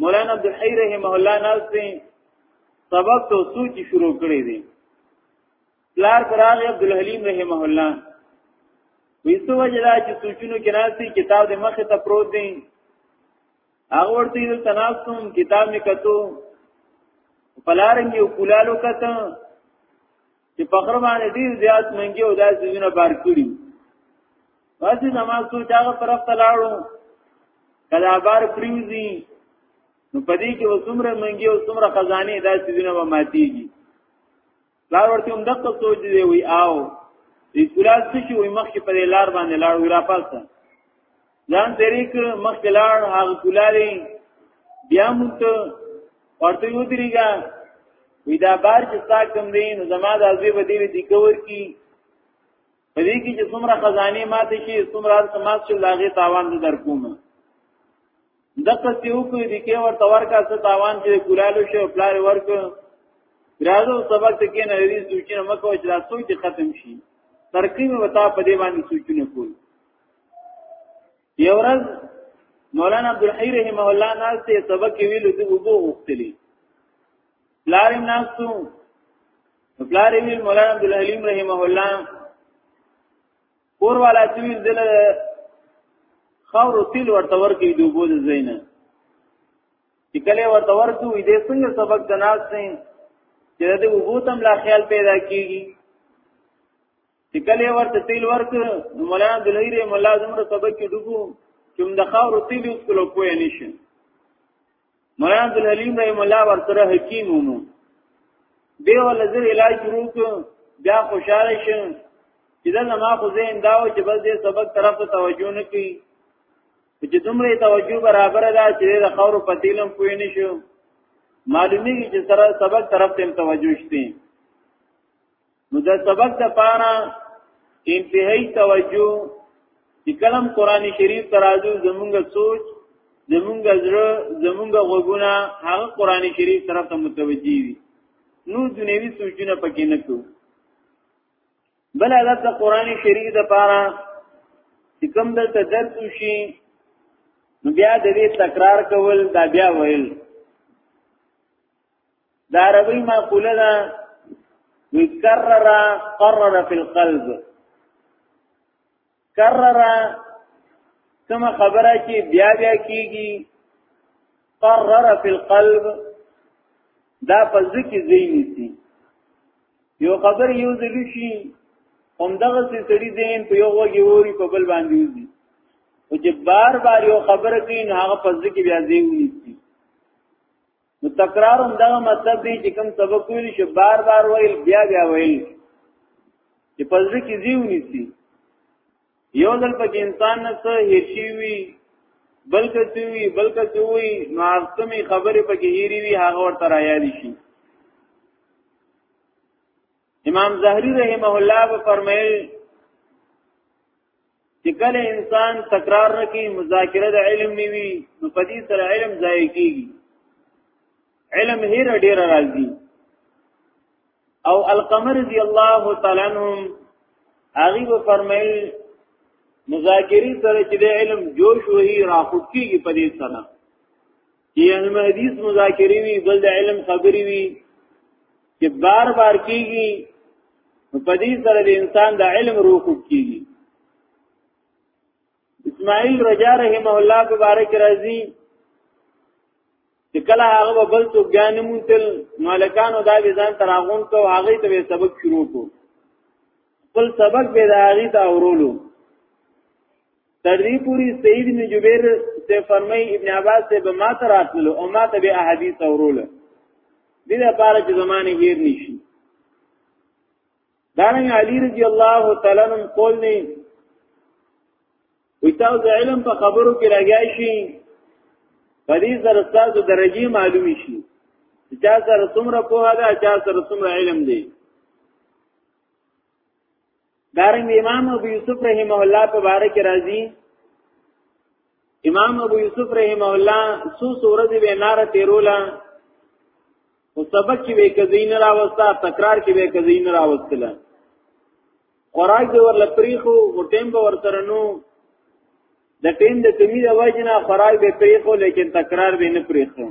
مولانا عبد الحی رحمه الله ناز سبق ته سوچ شروع کړی دی پلار فراغ عبد الحلیم رحمه الله ویسو وجدا چې سوچونو کې ناسي کتاب د مخه ته پروت دی هغه ورته د تناسم کتاب می کتو پلارنګ یو کولالو کته چې فخر باندې ډیر زیات منګي او دا سيزونه بار کړی واسي زما سوچ هغه طرف ته لاړو کله بار پریوزی نو پدې کې وسمره منګي او سمره خزانه دا سيزونه به ماتيږي لار ورته هم دغه سوچ دی وی او اسکولات څه شي وي مخکې په لار باندې لار وی را پاسه ځان طریق مخکې لار هغه کولاري بیا مونږ ورته یو دریګا وی دا بار چې تا کم دی نو زما د عزیب دی دی کور کی په دې کې چې څومره خزانه ماته شي څومره سماج چې لاغه تاوان دې درکوم دغه څه یو کوي د کې ورته ورکا څه تاوان چې کولالو شي او پلار ورک راځو سبق ته کې نه لري سوچنه مکو چې لا سوچ ختم شي ترکیب وتا په دې باندې سوچونه کول یو ورځ مولانا عبدالحی رحمه الله ناس ته سبق ویلو ته وګو وختلی پلار ناستو پلار ویل مولانا عبد الحلیم رحمه الله کور والا توی دل خور تل ورته ورکی دوبو د زینه چې کله ورته ورکو دې څنګه سبق د ناس نه چې د وګو تم لا خیال پیدا کیږي چې کله ورته تل ورک مولانا دلیر مولا زمره سبق کې ډوبو کوم د خور تل یو کلو کوی نشي مولانا عبد الحلیم رحم الله ورسره حکیم وو دی ول زر علاج شروع کو بیا خوشاله شو چې دا ما خو زه انداو چې بس دې سبق طرف ته توجه نه کی چې دومره توجه برابر ده چې د خور پتیلم کوی نه شو معلومیږي چې سره سبق طرف ته توجه شته نو د سبق د پاره انتهایی توجه چې کلم قران شریف ترازو زمونږ سوچ زمونږ زړه زمونږ غوګونه هغه قران شریف طرف ته متوجي وي نو دنیوي سوچونه پکې نه کوو بل هدف د قران شریف د پاره چې کوم د تدرس شي نو بیا د دې تکرار کول دا بیا ویل دا عربی معقوله ده وی کرر قرر فی القلب کرر کما خبره چې بیا بیا کیږي قرر فی القلب دا پزړه کې ځای نیسی یو خبر یو ځل شي هم دغه سړي دین په یو وګي وری په بل باندې وځي او چې بار بار یو خبره کوي نو هغه پزړه کې بیا ځای نیسی نو تکرار هم دا مطلب دی چې کوم سبق ویل شي بار بار ویل بیا بیا ویل چې پزړه کې زیو نیسی یو ځل په انسان نه څه هیڅی وی بلکې څه وی بلکې څه وی نو اقسمه خبره پکې هیری وی هغه ورته را یاد شي امام زهری رحمه الله فرمایل چې کله انسان تکرار نکي مذاکره د علم نیوي نو په دې سره علم ځای کیږي علم هیر ډیر راځي او القمر دی الله تعالی عنهم هغه به فرمایل مذاکری سره چې د علم جوش وهي راخود کیږي په دې سره چې علم حدیث مذاکره وی بل د علم خبري وی چې بار بار کیږي په دې سره د انسان د علم روح کیږي اسماعیل رجا رحمه الله په باره کې راځي چې کله هغه بل تو ګان مونتل مالکانو دا ځان تراغون کو هغه ته سبق شروع کو خپل سبق به دا هغه ته اورولو تر دې پوری سید بن جبیر سے فرمای ابن عباس سے به ما تر راتلو او ما ته به احادیث اورول دې لپاره چې زمانه هیر نشي دارنګ علی رضی الله تعالی عنہ قول نه ویتاو د علم په خبرو کې راګای شي په دې سره تاسو درجه معلومي شي چا سره څومره په هغه چا سره څومره علم دی دارنګ امام ابو یوسف رحمه الله په باره کې راځي امام ابو یوسف رحمه الله سو سورځي به نار تیرولا او سبق کې به کزین راوستا تکرار کې به کزین راوستله خوراک دی ورل پریخو او ټیم به ورسره نو د ټیم د کمی د وجنه خوراک به پریخو لیکن تکرار به نه پریخو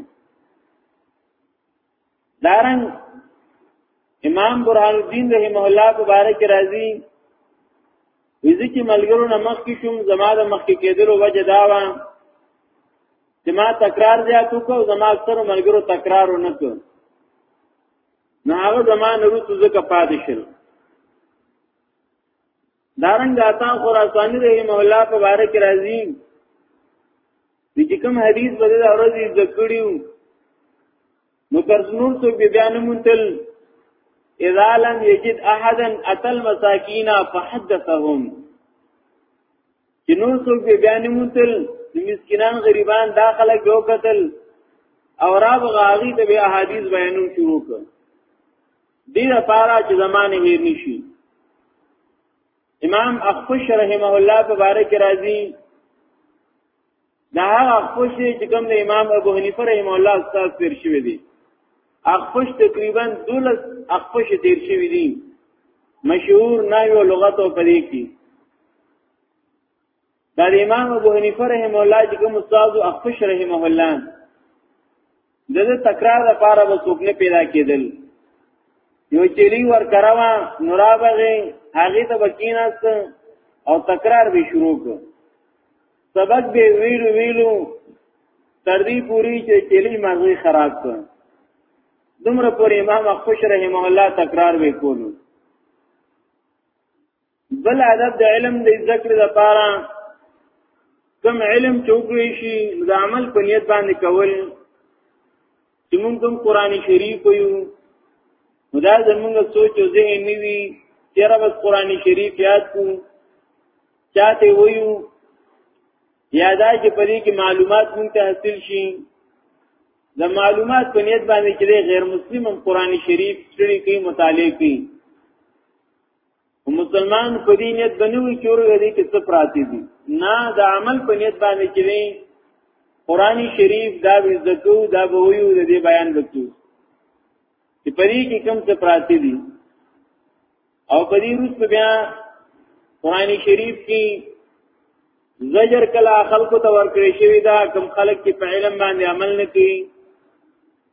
دارن امام برهان الدین رحمه الله مبارک راضی ویزه چې ملګرو نه مخ کې شوم زما د مخ کې کېدلو وجه دا و چې ما تکرار زیات وکړ زما اکثر ملګرو تکرار ونه کړ نو هغه زما نورو څه ځکه پاتې شل دارنګ عطا خراسانی رحم الله په باره کې راځي چې کوم حدیث په دې اورځ یې ذکرېو نو پرسنور څو بیان مونتل اذا لم یجد احدا اتل مساکین فحدثهم چې نور څو بیان مونتل مسکینان غریبان داخله یو قتل او را بغاغی ته به احادیث بیانون شروع کړ دې لپاره چې زمانه هیر نشي امام اخفش رحمه الله په باره کې راځي دا هغه اخفش چې کوم د امام ابو حنیفه رحمه الله استاد تیر شوی دی اخفش تقریبا 12 اخفش تیر شوی دی مشهور نایو لغت او پدې کې دا د امام ابو حنیفه رحم الله چې کوم استاد او اخفش رحمه الله دغه تکرار لپاره به څوک نه پیدا کېدل یو چلی ور کراوه نورابغه هغه ته بکیناست او تکرار به شروع کړ سبق به ویلو ویلو تر دې پوری چې چلی مغوي خراب کړ دومره پورې امام اخفش رحمه الله تکرار وکولو بل عادت د علم د ذکر لپاره کوم علم چې وکړي شي د عمل په نیت باندې کول چې موږ کوم قران شریف یو دا زموږ سوچ او ذهن نیوي چې را بس قران شریف یاد کو چاته ویو یادا چې په دې کې معلومات مونږ ته حاصل شي د معلومات په نیت باندې چې غیر مسلمان قران شریف سړي کوي مطالعه کوي مسلمان په دې نیت بنوي چې ورغه دې کې څه پراتی دي نه د عمل په نیت باندې چې قرآن شریف دا به زکو دا به ویو د دې بیان وکړو چې پرې کې کم څه پراتی دي او پرې روس بیا قرآن شریف کې زجر کلا خلق ته ورکړی شوی دا کم خلق کې په علم باندې عمل نه کوي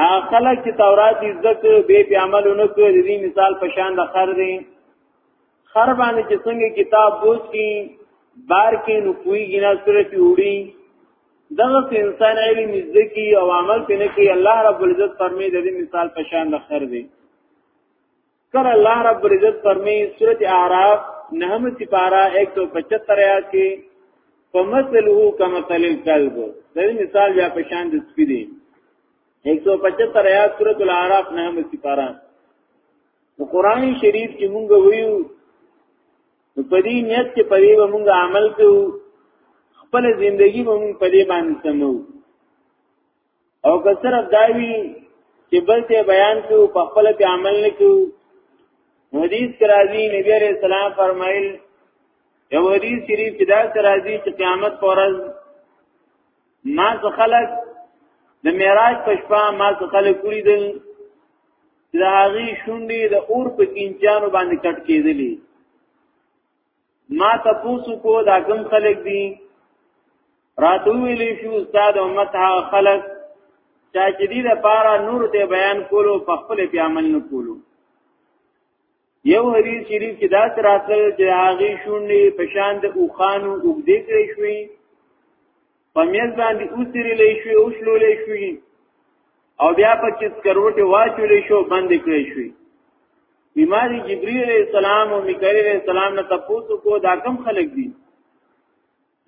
هغه خلک چې تورات یې زده کړ بیا پې عمل ونه کړ د دې مثال په شان د خر دی خر باندې چې څنګه کتاب بوج کی بار کې نو کوی ګنا سره چې وړي دغه انسان علم زده کی او عمل پې نه کوي الله رب العزت فرمایي د دې مثال په شان د خر دی کله الله رب العزت فرمایي سورته اعراف نهم سپارا 175 آیات کې فمثله كمثل الكلب د مثال بیا په شان د سپی دی 175 آیات سورته الاعراف نهم سپارا نو قران شریف چې مونږ ویو نو په دې نیت چې په دې مونږ عمل کوو خپل ژوندۍ به مونږ په دې باندې سمو او که صرف داوی چې بل ته بیان کو په خپل په عمل نه کو حدیث کرازی نبی علیہ السلام فرمایل یو حدیث شریف چې دا کرازی چې قیامت پرز ما خلق د معراج په شپه ما خلق کړی دل چې هغه شونډې د اور په کینچانو باندې کټ کېدلې ما تاسو کو دا کوم خلک دي راتو ویلې شو استاد امت ها خلک چا چې دې لپاره نور ته بیان کولو په خپل په عمل نه کولو یو حدیث شریف کې دا سره راځل چې هغه شونډې په شان د اوخانو وګدې کړې شوې په میز باندې اوسرلې شوې او شلولې شوې او بیا په کې سکروټه واچولې شو باندې کړې شوې بیمار جبرئیل علیہ السلام او میکائیل علیہ السلام نه تاسو کو دا کم خلق دي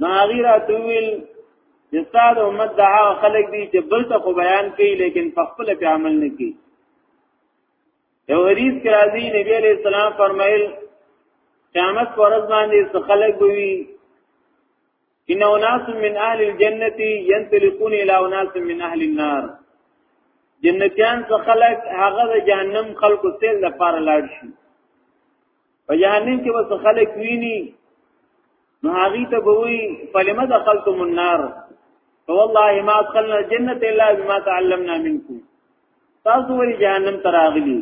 ناغیرا تویل جستاد امت دا خلق دي چې بل ته خو بیان کوي لیکن په خپل په عمل نه کوي یو حدیث کې راځي نبی علیہ السلام فرمایل قیامت پر ورځ باندې خلق وي ان اناس من اهل الجنه ينطلقون الى اناس من اهل النار جنتیان څخه خلق هغه د جهنم خلقو تل لپاره لاړ شي په جهنم کې وس خلق ویني نو هغه ته بوي فلم دخلتم النار والله ما دخلنا الجنه الا بما تعلمنا منكم تاسو ولې جهنم ته راغلي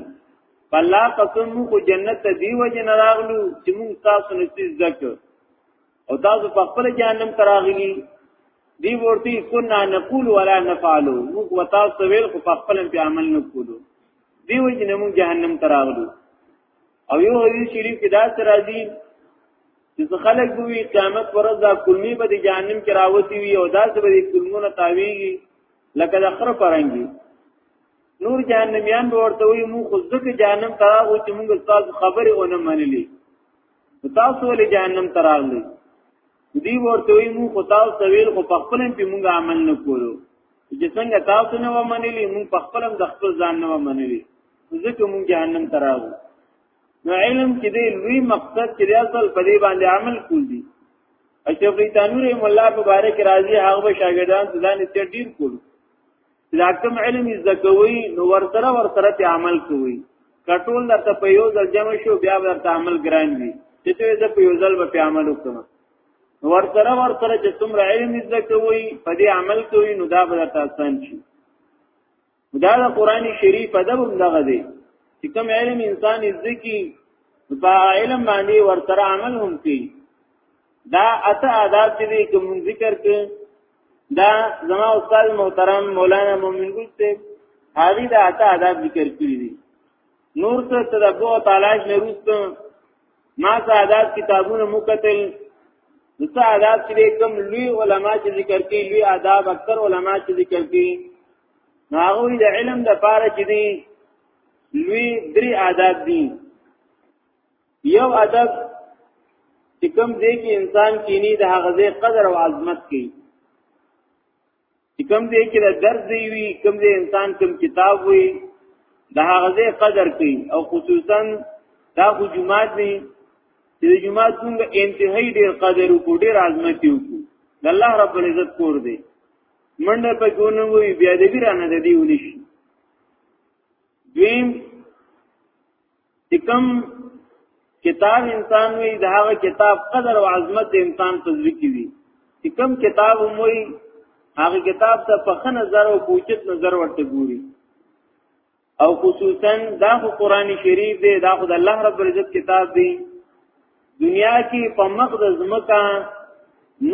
الله قسم مو خو جنت ته دی وجه نه راغلو چې موږ تاسو نه څه ذکر او تاسو په خپل جهنم تراغلی دی ورته کنا نقول ولا نفعل موږ وتا سویل خو په خپل په عمل نه کولو دی وجه نه موږ جهنم تراغلو او یو حدیث شریف کې دا سره دی چې خلک بوي قیامت پر ورځ دا کلمی به د جهنم کې راوتی وي او دا څه به د کلمونو تاویږي لکه د خره پرنګي نور جهنميان به ورته وي موږ خو ځکه جهنم ته او چې موږ تاسو خبره ونه منلې تاسو ولې جهنم تراغلی دی ورته وی مو خو تاسو سویل خو په خپل په موږ عمل نه کولو چې څنګه تاسو نه ومنلی موږ په خپل د خپل ځان نه ومنلی ځکه موږ جهنم تراغو نو علم چې دی لوی مقصد چې اصل په دې باندې عمل کول دي اشرفی تنور مولا مبارک راضی هغه شاګردان ځان ته ډیر کول دا کوم علم زده کوي نو ورسره ورسره ته عمل کوي کټول درته په یو ځل جمع شو بیا ورته عمل ګران وي چې ته زه په یو ځل به عمل وکم ورسره ورسره چې څومره علم زده کوي په دې عمل کوي نو دا به درته آسان شي دا د قران شریف په دغه دغه دی چې کوم علم انسان زده کی په علم باندې ورسره عمل هم کوي دا اته آداب چې کوم ذکر کې دا زما استاد محترم مولانا مومن ګل ته هغه د اته آداب ذکر کړی دي نور څه تدبو تلاش نه روست ما څه آداب کتابونه مکتل دغه آداب چې کوم لوی علما چې ذکر کوي لوی آداب اکثر علما چې ذکر کوي ناغوی د علم د پاره چې دي لوی درې آداب دي یو ادب چې کوم دی کې انسان کینی د هغه ځای قدر او عظمت کوي چې کوم دی کې د درس دی وی کوم دی انسان کوم کتاب وی د هغه ځای قدر کوي او خصوصا دا خو جمعات دی چې د جمعات څنګه انتهایی ډیر قدر او ډیر عظمت یو کو د الله رب العزت کور دی منډه په ګونه وی بیا دې رانه دی ونی شي دویم کوم کتاب انسان وی دا هغه کتاب قدر او عظمت انسان په ځوی کی وی چې کوم کتاب موي هغه کتاب ته په خنه نظر او پوچت نظر ورته ګوري او خصوصا دا خو قران شریف دی دا خو د الله رب العزت کتاب دی دنیا کې په مقدس مکه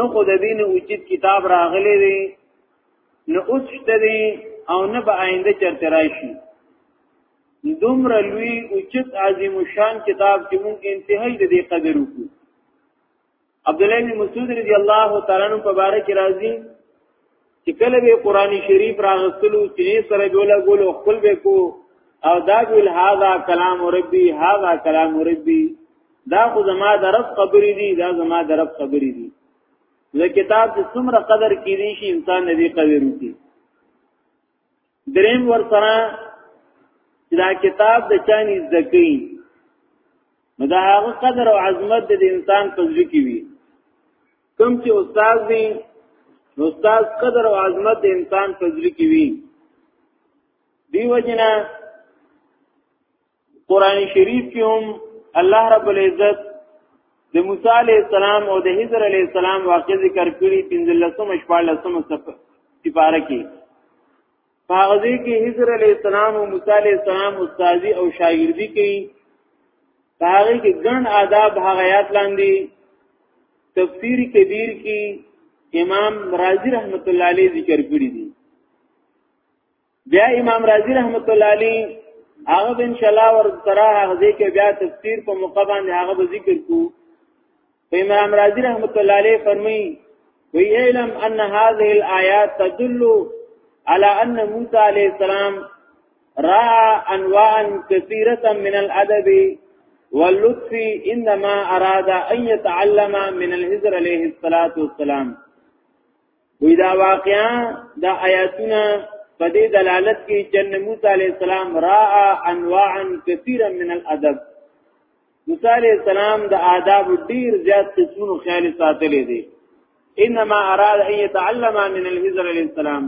نو خو د دین اوچت کتاب راغلی دی نو اوس شته دی او نه به آینده چرته راشي دومره لوی او چت عظیم شان کتاب چې مونږ انتهایی د دې قدر وکړو عبد الله بن مسعود رضی الله تعالی عنہ مبارک راضی چې کله به قران شریف راغستلو چې سره ګولا ګول خپل به کو او دا ګول هاذا کلام ربي هاذا کلام ربي دا خو زما د رب خبرې دي دا زما د رب خبرې دي زه کتاب چې څومره قدر کړي شي انسان دې قدر وکړي دریم ورسره دا کتاب د چانی زکی نو دا هغه قدر او عظمت د انسان په ځل کې وي کوم چې استاد دی نو استاد قدر او عظمت د انسان په ځل کې وي دی وجنه قران شریف کې هم الله رب العزت د موسی علی السلام او د حضر علی السلام واقع ذکر کړی 15 شپږ لسم صفه سپاره کې فاغذی کې حضر علی السلام او موسی علی السلام استادی او شاګردی کوي هغه کې ګڼ آداب هغه یاد لاندې تفسیر کبیر کې امام رازی رحمت الله علیه ذکر کړی دي بیا امام رازی رحمت الله علی هغه ان شاء الله ور سره هغه ذکر بیا تفسیر په موقع باندې هغه به ذکر کو امام رازی رحمت الله علیه فرمایي وی علم ان هذه الايات تدل على ان موسی عليه السلام راى انواعا كثيره من الادب واللطف انما اراد ان يتعلم من الهجر عليه الصلاه والسلام وی دا واقعا دا آیاتونه په دې دلالت کوي چې موسی عليه السلام را انواعا كثيرا من الادب موسی علیہ السلام د آداب ډیر زیات قسمونو خیال ساتلې دي انما اراد ان يتعلم من الهجر علیہ السلام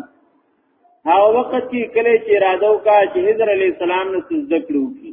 هاو وخت کې کله چې اراده وکړه چې هجر علیہ السلام نو څه ذکر وکړي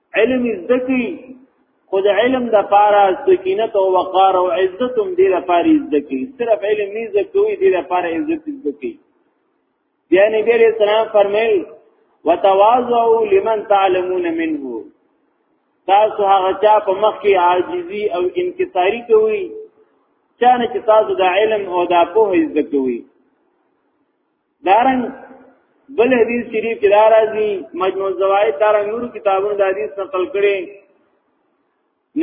علم زده کی خود علم د پاره سکینت او وقار او عزت هم دی د پاره زده کی صرف علم نه زده کوي دی د پاره عزت زده کی بیا نبی علیہ السلام فرمایل وتواضعوا لمن تعلمون منه تاسو هغه چا په مخ کې عاجزي او انکساری کوي چانه چې تاسو د علم او د پوهې زده کوي دارنګ بل حدیث شریف کې دا راځي مجموع الزوائد دارنګ نور کتابونو د حدیث نقل کړي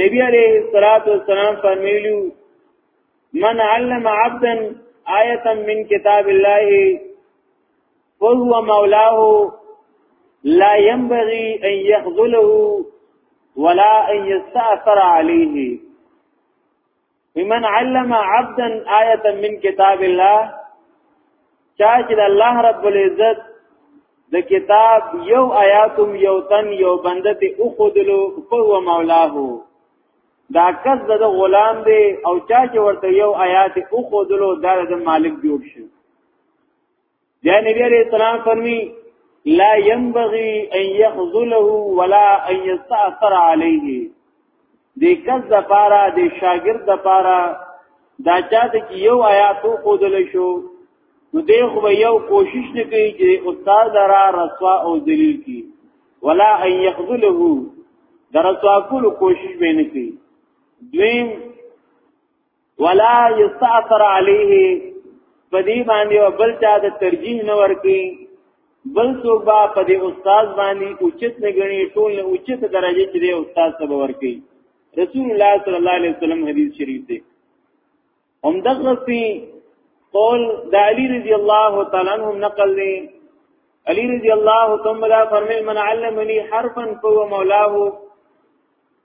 نبی علیہ الصلات والسلام فرمایلیو من علم عبدا آیه من کتاب الله فهو مولاه لا ينبغي ان يخذله ولا ان يستأثر عليه ممن علم عبدا آیه من کتاب الله چا چې الله رب العزت د کتاب یو آیاتم یو تن یو بنده ته او خودلو په هو مولاه دا کس د غلام دی او چا چې ورته یو آیات او خودلو دا د مالک جوړ شي بیا نبی علیہ السلام فرمی لا ينبغي ان يخذله ولا ان يستاثر عليه دې کس د پاره د شاګرد د پاره دا چاته کې یو آیاتو خودل شو نو دې خو یو کوشش نه کوي چې استاد درا رسوا او ذلیل کی ولا ان يخذله درسوا کول کوشش به نه کوي دویم ولا یستاثر علیه پدی باندې او بل چا د ترجیح نه ورکی بل څوک با پدی استاد باندې اوچت نه غني ټول نه اوچت درجه چې دی استاد سره ورکی رسول الله صلی الله علیه وسلم حدیث شریف دی هم دغه سی قول د علی رضی الله تعالی عنہ نقل دی علی رضی الله تعالی فرمایي من علمني حرفا فهو مولاه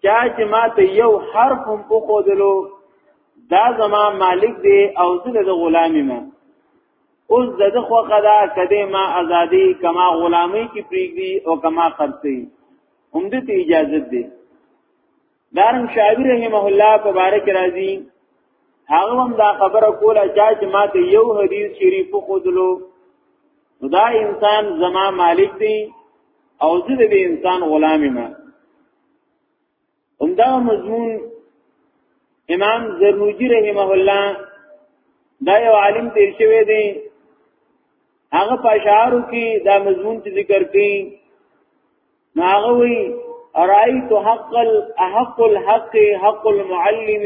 چا چې ما ته یو حرف هم وخودلو دا زما مالک دی او زه د غلامي ما اوس دغه خو قدا کده ما ازادي کما غلامي کې پریږدي او کما خرڅي هم دې ته اجازه دی دارم شاعر رحمه الله تبارک راضي هغه هم دا خبره کوله چې ما ته یو حدیث شریف خودلو دا انسان زما مالک دی او زه د انسان غلام ما همدا مضمون امام زرنوجی رحمه الله دا یو عالم تیر شوی دی هغه په اشعارو کې دا مضمون ته ذکر کړي هغه وی ارایت حق الحق الحق حق المعلم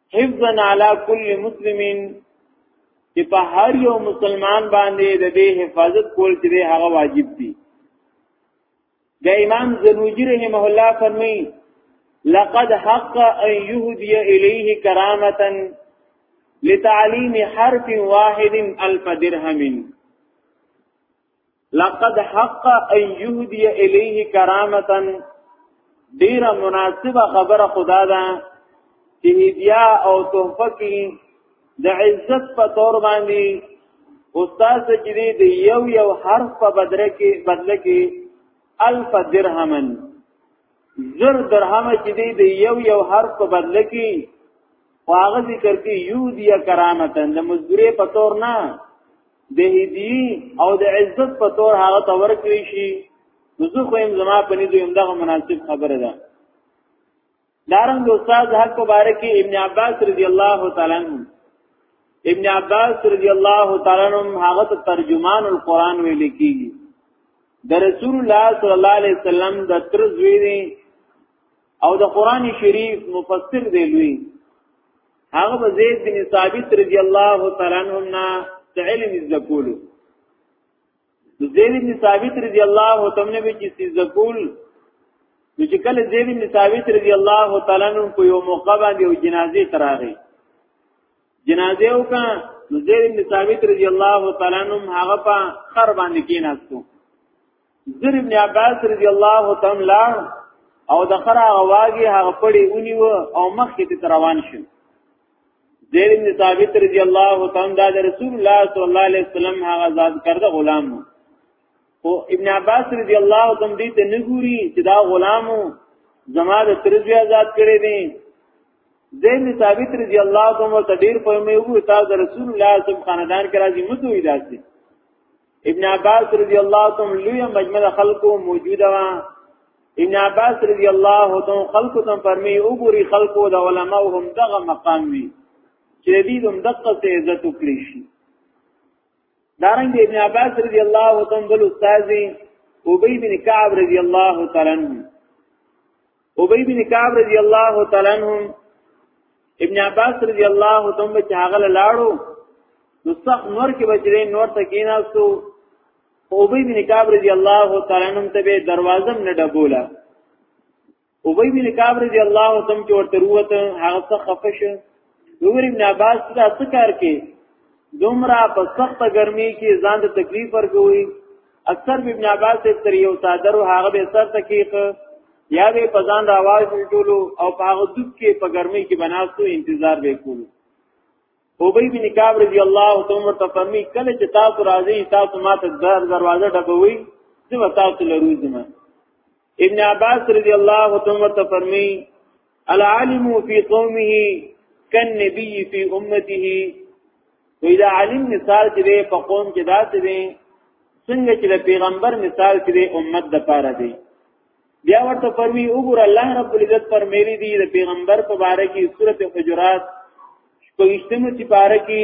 حفظا علی کل مسلمین چې په هر یو مسلمان باندې د دې حفاظت کول چې هغه واجب دي د امام زنوجی رحمه الله فرمایي لقد حق ان يهدي اليه كرامه لتعليم حرف واحد الف درهم لقد حق ان يهدي اليه کرامتا ډیر مناسبه خبره خدا ده چې هدیه او تحفه کې د عزت په تور باندې استاد چې د یو یو حرف په بدله کې بدله کې الف درهمن زر درهم چې د یو یو حرف په بدله کې واغه ذکر کې یو دی کرامتن د مزدوري په تور نه د هدی او د عزت په تور هغه ته ورکړي شي نو زه خو هم زما په نيزو هم دغه مناسب خبره ده دارنګ استاد حق مبارک ابن عباس رضی الله تعالی عنہ ابن عباس رضی الله تعالی عنہ هغه ته ترجمان القرآن ویل کیږي د رسول الله صلی الله علیه وسلم د تر زوی دی او د قران شریف مفسر دی لوی هغه به زید بن ثابت رضی الله تعالی عنہ نه علم زکول زید بن ثابت رضی الله تعالی عنہ چې زکول چې کله زید بن ثابت رضی الله تعالی عنہ په یو موقع باندې او جنازه تراغی جنازه وکړه زید بن ثابت رضی الله تعالی عنہ هغه په خر باندې کېناستو زر ابن عباس رضی الله تعالی لاړ او د خره غواګي هغه پړي اونیو او مخکې ته روان شو زیر ابن ثابت رضی الله تعالی دا د رسول الله صلی الله علیه وسلم هغه آزاد کرده غلام وو او ابن عباس رضی الله تعالی دې ته نګوري چې دا غلام زما د ترځي آزاد کړي دي زیر ابن ثابت رضی الله تعالی ته ډیر په مې وو تا د رسول الله صلی الله علیه وسلم خاندان کې راځي مو دوی داسي ابن عباس رضی الله عنه لوی مجمع خلقو موجوده وا ابن عباس رضی الله عنه خلقو تم فرمی او ګوري خلقو د علماء هم دغه مقام وی چې دې هم دقه ته عزت وکړي شي دارنګ ابن عباس رضی الله عنه بل استاد ابی بن کعب رضی الله تعالی عنہ ابی بن کعب رضی الله تعالی عنہ ابن عباس رضی الله تعالی چې هغه لاړو نو صح نور کې بجرې نور ته کیناستو ابی بن کعب رضی الله تعالی عنہ ته به دروازه نه ډبوله ابی بن کعب رضی الله تعالی عنہ چې ورته وروته هغه څه خفشه عمر ابن عباس دا څه کار کوي دومره په سخت ګرمي کې ځان ته تکلیف ورکوي اکثر ابن عباس تر یو صادر هغه به سر تکیق یا به پزان راواز ټولو او په هغه دک کې په ګرمي کې بناستو انتظار وکولو ابی بن کعب رضی الله تعالی عنہ فرمی کله چې تاسو راځي تاسو ماته در دروازه ډبوي چې تاسو لروي ابن عباس رضی الله تعالی عنہ فرمی العالم فی قومه کن نبی فی امته وی دا عالم مثال چې دی په قوم کې داسې دی څنګه چې د پیغمبر مثال چې دی امت د پاره دی بیا ورته فرمی وګور الله رب العزت پر میری دی د پیغمبر په باره کې سورته حجرات په اجتماع چې باره کې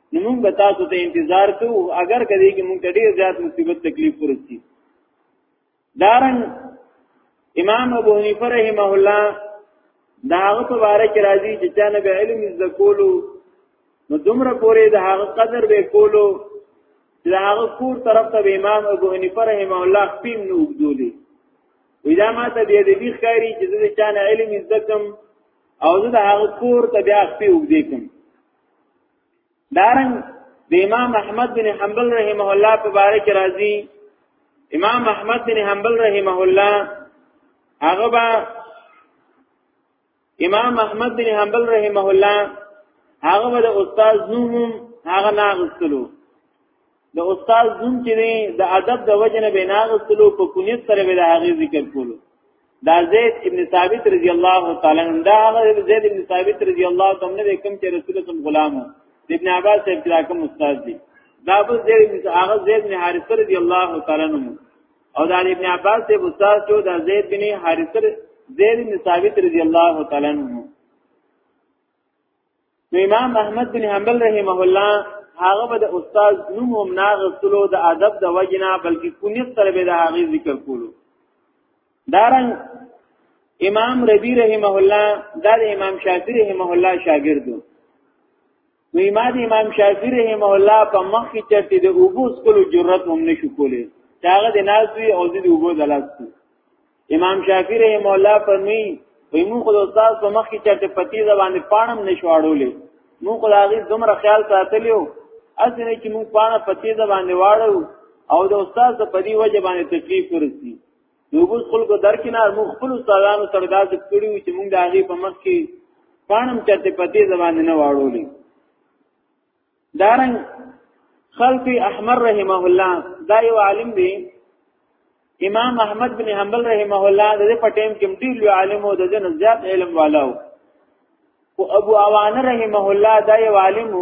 نو موږ به تاسو ته انتظار کوو اگر کدی کې موږ ته ډیر زیات مصیبت تکلیف ورسي دارن امام ابو حنیفه رحمه الله دا هغه په اړه کې راځي چې چا نه به علم زده کولو نو دومره پورې د هغه قدر به کولو چې هغه کور طرف ته امام ابو حنیفه رحمه الله خپل نو وګدولې وی دا ما ته بیا د دې ښکاری چې د چا نه علم زده کوم او زه د هغه کور ته بیا خپل وګدې کوم دارن د امام احمد بن حنبل رحمه الله په باره کې راځي امام احمد بن حنبل رحمه الله هغه با امام احمد بن حنبل رحمه الله هغه د استاد نوم هغه ناغستلو د استاد نوم چې دی د ادب د وجنه بناغستلو په کونیت سره به د هغه ذکر کولو دا زید ابن ثابت رضی الله تعالی عنہ دا هغه زید ابن ثابت رضی الله تعالی عنہ کوم چې رسول الله غلام ابن عباس صاحب کلا کوم استاد دی دا بل زید ابن هغه زید بن حارث رضی الله تعالی عنہ او دا ابن عباس صاحب استاد شو دا زید بن حارث زید بن ثابت رضی الله تعالی عنہ نو امام احمد بن حنبل رحمه الله هغه به د استاد نوم هم ناغستلو د ادب د وجنا بلکې کونیت سره به د هغه ذکر کولو دارن امام ربی رحمه الله دا د امام شافعی رحمه الله شاګرد نو امام امام شافعی رحمه الله په مخ کې چرته د اوبو سکلو جرأت هم نشو کولای داغه د نازوی او د اوبو دلاس امام شافعی رحم الله فرمی وی مون خو استاد په مخ کې چرته پتی زبانه پاڼم نشواړولې مون خو هغه دومره خیال ساتلیو اسنه چې مون پاڼه پتی زبانه واړو او د استاد د پدی وجه باندې تکلیف ورسی نو بوز خلکو درک نه مون خپل استادانو سره داسې کړیو چې مونږ د هغه په مخ کې پاڼم چرته پتی زبانه نه واړولې دارنګ خلف احمر رحمه الله دا یو عالم دی امام احمد بن حنبل رحمه الله د دې پټیم کې ډیر لوی عالم او د دې زیات علم والو او ابو عوانه رحمه الله دا یو عالم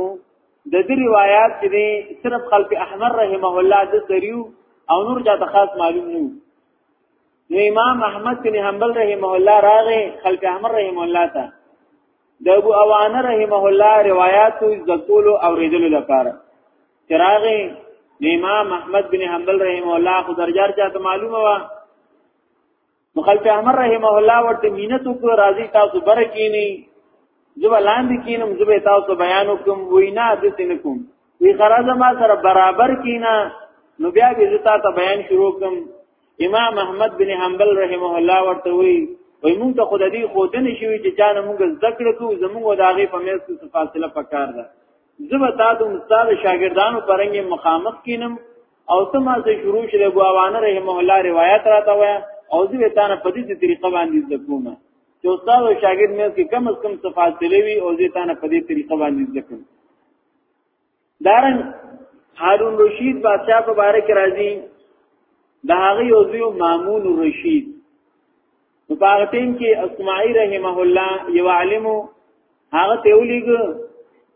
د دې روایت کې صرف خلف احمر رحمه الله د سریو او نور جاته خاص معلوم نه نو امام احمد بن حنبل رحمه الله راغه خلق احمد رحمه الله ته د ابو اوانه رحمه الله روایت د ټول او رجل لپاره چراغه امام احمد بن حنبل رحمه الله خو درجار چاته معلومه وا نو خلق احمد رحمه الله ورته مينت کو راضي تاسو برکینی زب لاندې کینم زب تاسو بیان وکم وینا د سینکم وی خرازه ما سره برابر کینا نو بیا به زتا ته بیان شروع کوم امام احمد بن حنبل رحمه الله ورته وی وای مونږ ته خود دې خود نه شوی چې چا نه مونږ ذکر کو زمونږ د هغه په مېز کې فاصله پکار ده زبر تا د استاد شاګردانو پرنګ مخامخ کینم او ته ما ته شروع شله غواوانه رحمه الله روایت راته وای او زه تا نه په دې طریقه باندې ذکوم چې استاد او شاګرد مې کې کم از کم صفات تلوي او زه تا نه په دې طریقه باندې ذکوم دارن هارون رشید بادشاہ په باره کې راځي د هغه یو ځوی مامون رشید نو په هغه ټیم کې اسماعیل رحمه الله یو عالم هغه ته ولېګ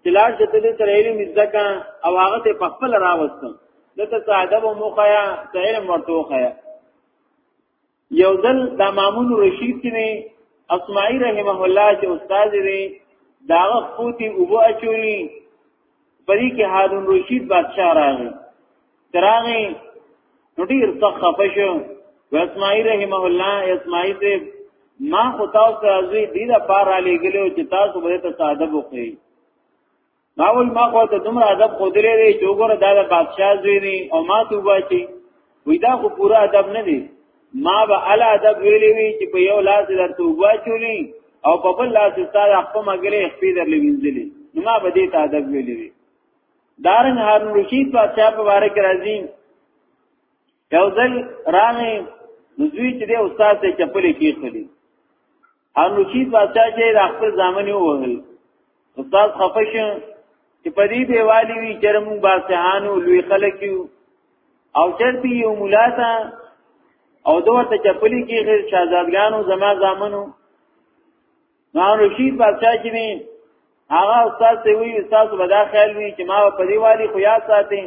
چې لار چې د تر علم ځکه او هغه ته په خپل راوستم دته ساده و مخیا ته علم ورته وخیا یو ځل دا مامون رشید چې نه اسماعی رحمه الله چې استاد دی دا خپوتی اوبو اچولی پدې کې هارون رشید بادشاہ راغی تراغی نو ډیر سخت خفه شو اسماعی رحمه الله اسماعی ته ما خو تاسو راځي دې دا پار علی ګلو چې تاسو به ته ساده بوخی ما ول ما خو ته دومره ادب خو درې دی چې وګوره دا د بادشاہ زوی دی او ما ته وایي وی دا خو پورا ادب نه دی ما به ال ادب ویلې وی چې په یو لاس درته وایي او په بل لاس ستاره خپل مګلې خپې درلې وینځلې نو ما به دې ته ادب ویلې وی دارن هارون رشید بادشاہ په واره کې راځي یو ځل راغی نو دوی چې د استاد ته چپلې کېخلي او نو چی بادشاہ چې د خپل ځامن ووهل استاد خفش چې په دې به والی وی چرم باسهانو لوی خلک او چرته یو مولاتا او دوه ته چپلی کې غیر شاهزادګانو زما ځامنو نو رشید بادشاہ چې می هغه استاد ته وی استاد ودا خیال وی چې ما په دې والی خو یاد ساتي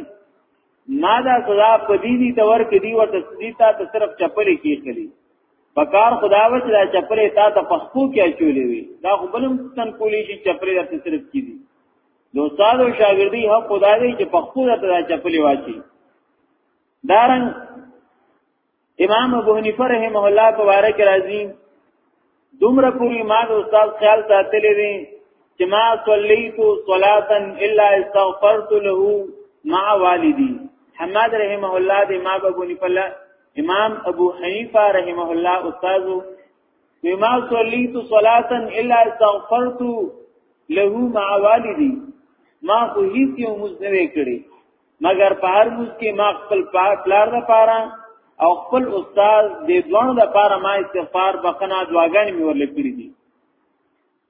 ما دا سزا په دې دي تور کې دی ورته سړي ته صرف چپلی کې خلی پکار خدا وچ دا چپرې تا ته پخپو کې اچولې وي دا خو بلم تن کولی شي چپرې راته صرف کیږي د استاد او شاګردي حق خدا دی چې پخپو راته دا چپلې واچي دارن امام ابو حنیفه رحمه الله تبارک راضی دومره پوری ما د استاد خیال ساتلې دي چې ما صلیت صلاة الا استغفرت له مع والدی حماد رحمه الله د امام ابو حنیفه امام ابو حنیفه رحمه الله استاد وما صلیت صلاه الا استغفرت له مع والدی ما خو هیڅ یو مزنوي کړی مگر په هر موږ کې ما خپل پاک لار د پاره او خپل استاد د دوه د پاره ما استغفار بخنه دعاګانې مې ورلې کړې دي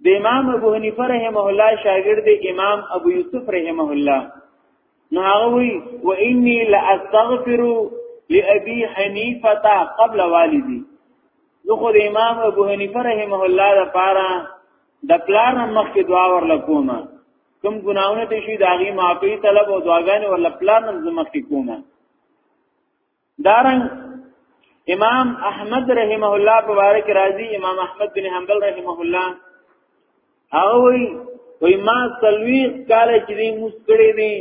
د امام ابو حنیفه رحمه الله شاګرد امام ابو یوسف رحمه الله نو هغه وی و انی لاستغفر لابي حنیفه قبل والدي نو خو د امام ابو حنیفه رحمه الله د پاره د پلار مخکې دعا ورل کومه کوم ګناونه ته شي داغي معافي طلب او دعاګانې ورل پلار نن زمخ کې کومه دارن امام احمد رحمه الله په واره کې راځي امام احمد بن حنبل رحمه الله هغه وی وی ما سلوی کال چې دې مسکړې دي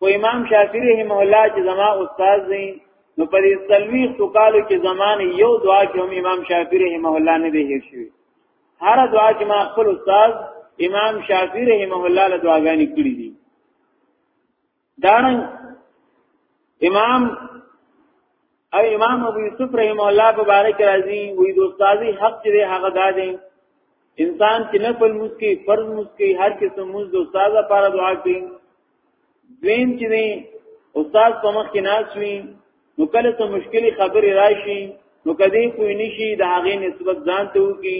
و امام شافعی رحمه الله چې زما استاد دی نو په دې سلوی سوکالو کې زمانه یو دعا کې هم امام شافعی رحمه الله نه دی هیر شوی هر دعا کې ما خپل استاد امام شافعی رحمه الله له دعاګانې کړې دي دارن امام او امام ابو یوسف رحم الله مبارک راضی وی د استادی حق دې هغه دادې انسان چې نفل مسکی فرض مسکی هر قسم موز د استاد لپاره دعا کوي دویم چې دی استاد په مخ کې ناس وي نو کله ته مشکلی خبرې راشي نو کدی کوی نشي د هغې نسبت ځان ته وکي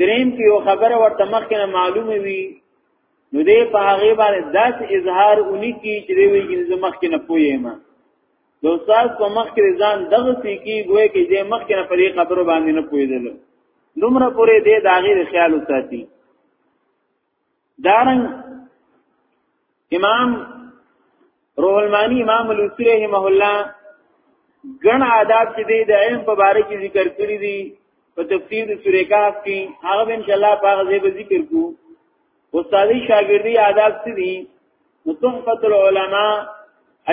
دریم کې یو خبره ورته مخکنه معلومه وي نو دې په هغه باندې داس اظهار اونې کې چې دې ویږي زه مخکنه پویم نو استاد په مخ کې ځان دغه سې کې ګوې کې دې مخکنه په دې خبرو باندې نه پویدل دومره پورې دې داغي خیال وساتي دارن امام روح المانی امام لوسی رحمه الله ګڼ آداب چې دی د علم په باره کې ذکر کړی دي په تفسیر سورې کاف کې هغه ان شاء الله په هغه ځای به ذکر کو استادی شاګردی آداب څه دي متحفت العلماء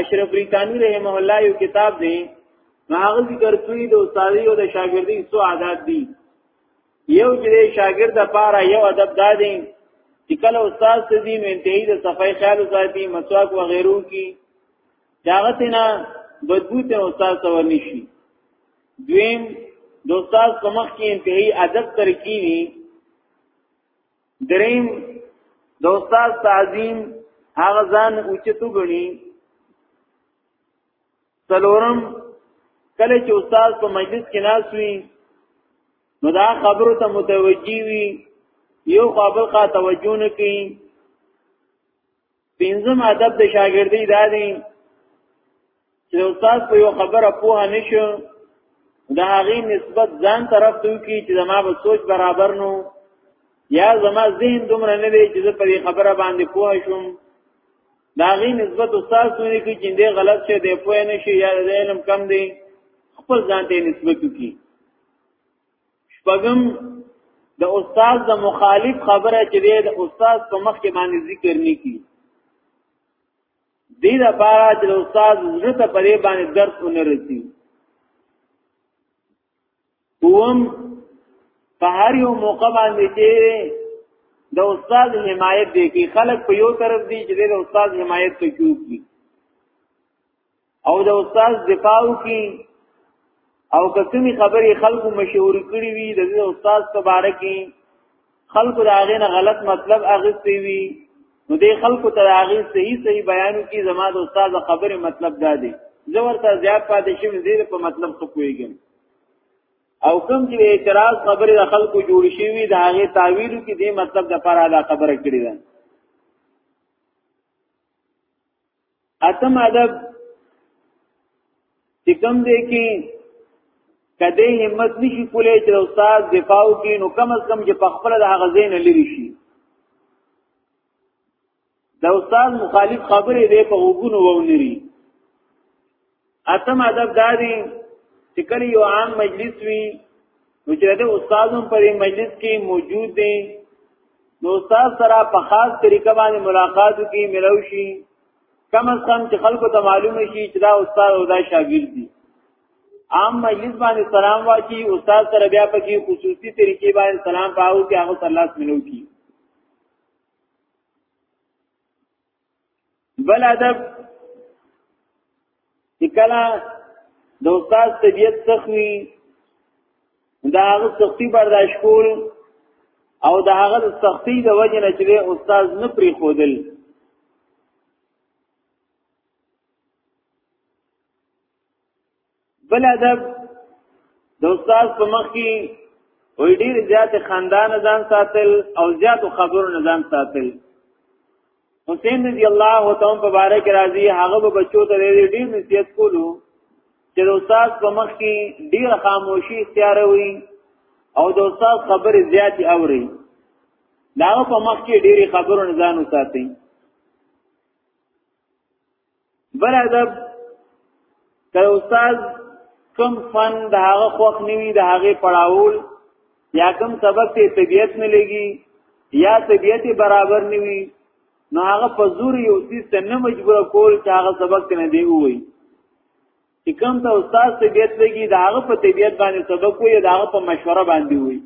اشرف بریتانی رحمه الله یو کتاب دی هغه ذکر کړی د استادی او د شاګردی څو آداب دي یو چې شاګرد لپاره یو ادب دادې چې کله استاد ته دي نو انتهایی د صفای خیال ساتي مسواک و غیرو کی داغت نه بدبو ته استاد ته ورنشي دویم د استاد په مخ کې انتهایی ادب ترکی وي دریم د استاد تعظیم هغه ځان اوچتو غني څلورم کله چې استاد په مجلس کې ناس وي نو دا خبرو ته متوجي وي یو قابل کا توجه نه کوي پنځم ادب د شاګردۍ دا دی چې استاد په یو خبره پوه نشو دا هغه نسبت ځان طرف ته کی چې زما په سوچ برابر نو یا زما ذهن دومره نه دی چې په خبره باندې پوه شم دا غي نسبت استاد سونی کی چې دې غلط شه دې پوه نه شي یا دې علم کم دی خپل ځان ته نسبت کی شپږم د استاد د مخالف خبره چې دې د استاد په مخ کې باندې ذکر نه کی دې د بارا د استاد زړه ته پرې باندې درس ونرسي اوم په هر یو موقع باندې چې د استاد حمایت دی کې خلک په یو طرف دی چې د استاد حمایت ته کیږي او د استاد دفاع کی او کتنی خبرې خلکو مشهور کړی وي د استاد تبارکی خلکو دا غینه غلط مطلب اغستی وی نو دې خلکو ته هغه صحیح صحیح بیانو کې زما د استاد خبره مطلب دا دی زه ورته زیات پاتې شم زیر په مطلب خو کویږم او کوم چې اعتراض خبره د خلکو جوړ شي وي د هغه تعویل کې دې مطلب د پر اعلی خبره کړی ده اتم ادب چې کوم دی کې کده همت نشي کولای چې استاد دفاع کوي نو کم از کم چې په خپل د هغه زین لري شي د استاد مخالف خبرې دی په وګونو وونري اتم ادب دادی چې کله یو عام مجلس وي نو چې د استادونو پر مجلس کې موجود دي نو استاد سره په خاص طریقه باندې ملاقات کی ملو شي کم از کم چې خلکو ته معلومه شي چې دا استاد او دا شاګرد دي عام مجلس باندې سلام واچي استاد سره بیا په کې خصوصي طریقې باندې سلام پاو کې هغه سره لاس ملو کی بل ادب چې کله د استاد طبیعت سخوي دا هغه سختی برداشت کول او دا هغه سختی د وجه نه چې استاد نه پری خودل بل ادب د استاد په مخ کې وې ډیر زیات خاندان ځان ساتل او زیات خبرو نه ځان ساتل حسین رضی الله تعالی په باره کې راځي هغه به بچو ته ډیر نصیحت کولو چې د استاد په مخ کې ډیر خاموشي اختیار وي او د استاد خبرې زیات اوري دا په مخ کې ډیر خبرو نه ځان وساتي بل ادب که استاد کم فن د هغه خوښ نیوي د هغه پړاول یا کم سبق ته طبیعت نه لګي یا طبیعت برابر نیوي نو هغه په زور یو څه ته نه مجبور کول چې هغه سبق ته نه دی وایي چې کم ته استاد طبیعت لګي د هغه په طبیعت باندې سبق وایي د هغه په مشوره باندې وایي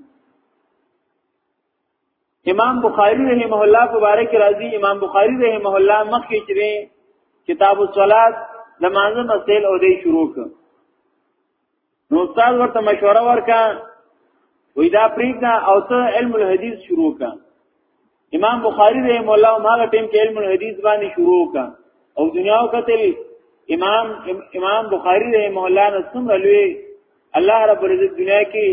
امام بخاری رحمه الله مبارک راضی امام بخاری رحمه الله مخکې چرې کتاب الصلات د مانزه مسائل او دې شروع ک نو استاد ورته مشوره ورکا وې دا پریږه او ته علم الحديث شروع ک امام بخاری رحم الله هغه ټیم کې علم الحديث باندې شروع ک او دنیاو کتل امام امام بخاری رحم الله نو څومره لوی الله رب العزت دنیا کې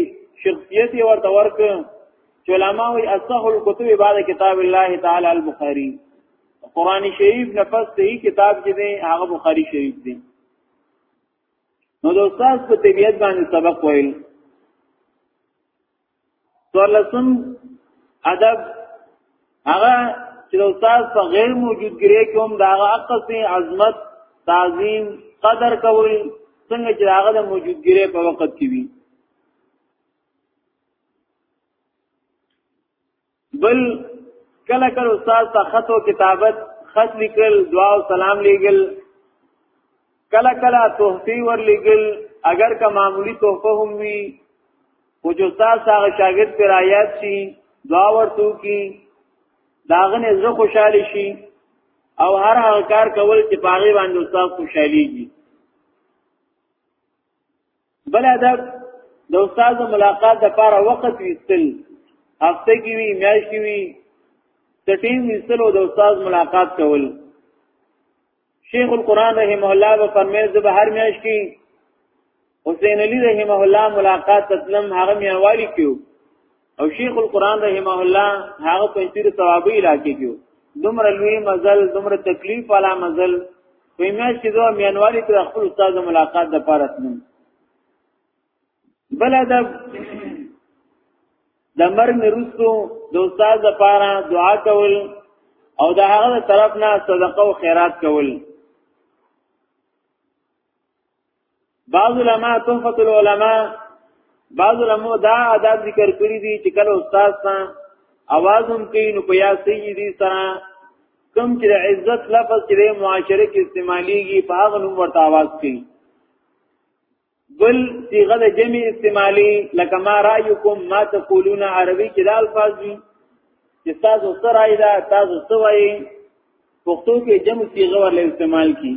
شخصیت یې ورته ورک چې علما وي اصح الكتب بعد کتاب الله تعالی البخاری قران شریف نفس صحیح کتاب چې دی هغه بخاری شریف دی نو د استاد په طبیعت باندې سبق ویل څلسم ادب هغه چې استاد په غیر موجودګری کې هم دا عقصي عظمت تعظیم قدر کوي څنګه چې هغه د موجودګری په وخت کې وي بل کله کله استاد ته خط او کتابت خط لیکل دعا او سلام لیکل کله کله تحفی ور لیکل اگر که معمولی تحفه هم وي خو چې استاد هغه شاګرد پر آیات شي دعا ورته کی داغنه زه خوشاله شي او هر هغه کار کول چې پاغي باندې استاد خوشاليږي بل ادب د استاد ملاقات د پاره وخت ویستل هفته کې وی میاشت کې وی د ټیم ویستل او د استاد ملاقات کول شیخ القران رحمه الله و فرمایي زه به هر میاش کې حسین علی رحمه الله ملاقات تسلم هغه میاوالی کیو او شیخ القران رحمه الله هغه پنځیر ثوابي علاقې کې دومر لوی مزل دومر تکلیف والا مزل په میاش کې دوه میانوالي تر خپل استاد ملاقات د پاره تلم بل د د مرګ نرستو د استاد لپاره دعا کول او د هغه طرف نه صدقه او خیرات کول بعض علماء تحفت العلماء بعض علماء دا عادت ذکر کړی دي چې کله استاد سره आवाज هم کوي نو په یا سیدی سره کم چې د عزت لفظ چې د معاشره کې استعماليږي په هغه نوم ورته आवाज کوي بل صيغه د جمع استعمالي لکه ما رايكم ما تقولون عربي کې د الفاظ دي چې تاسو سره راي دا تاسو سوي پښتو کې جمع صيغه ورل استعمال کی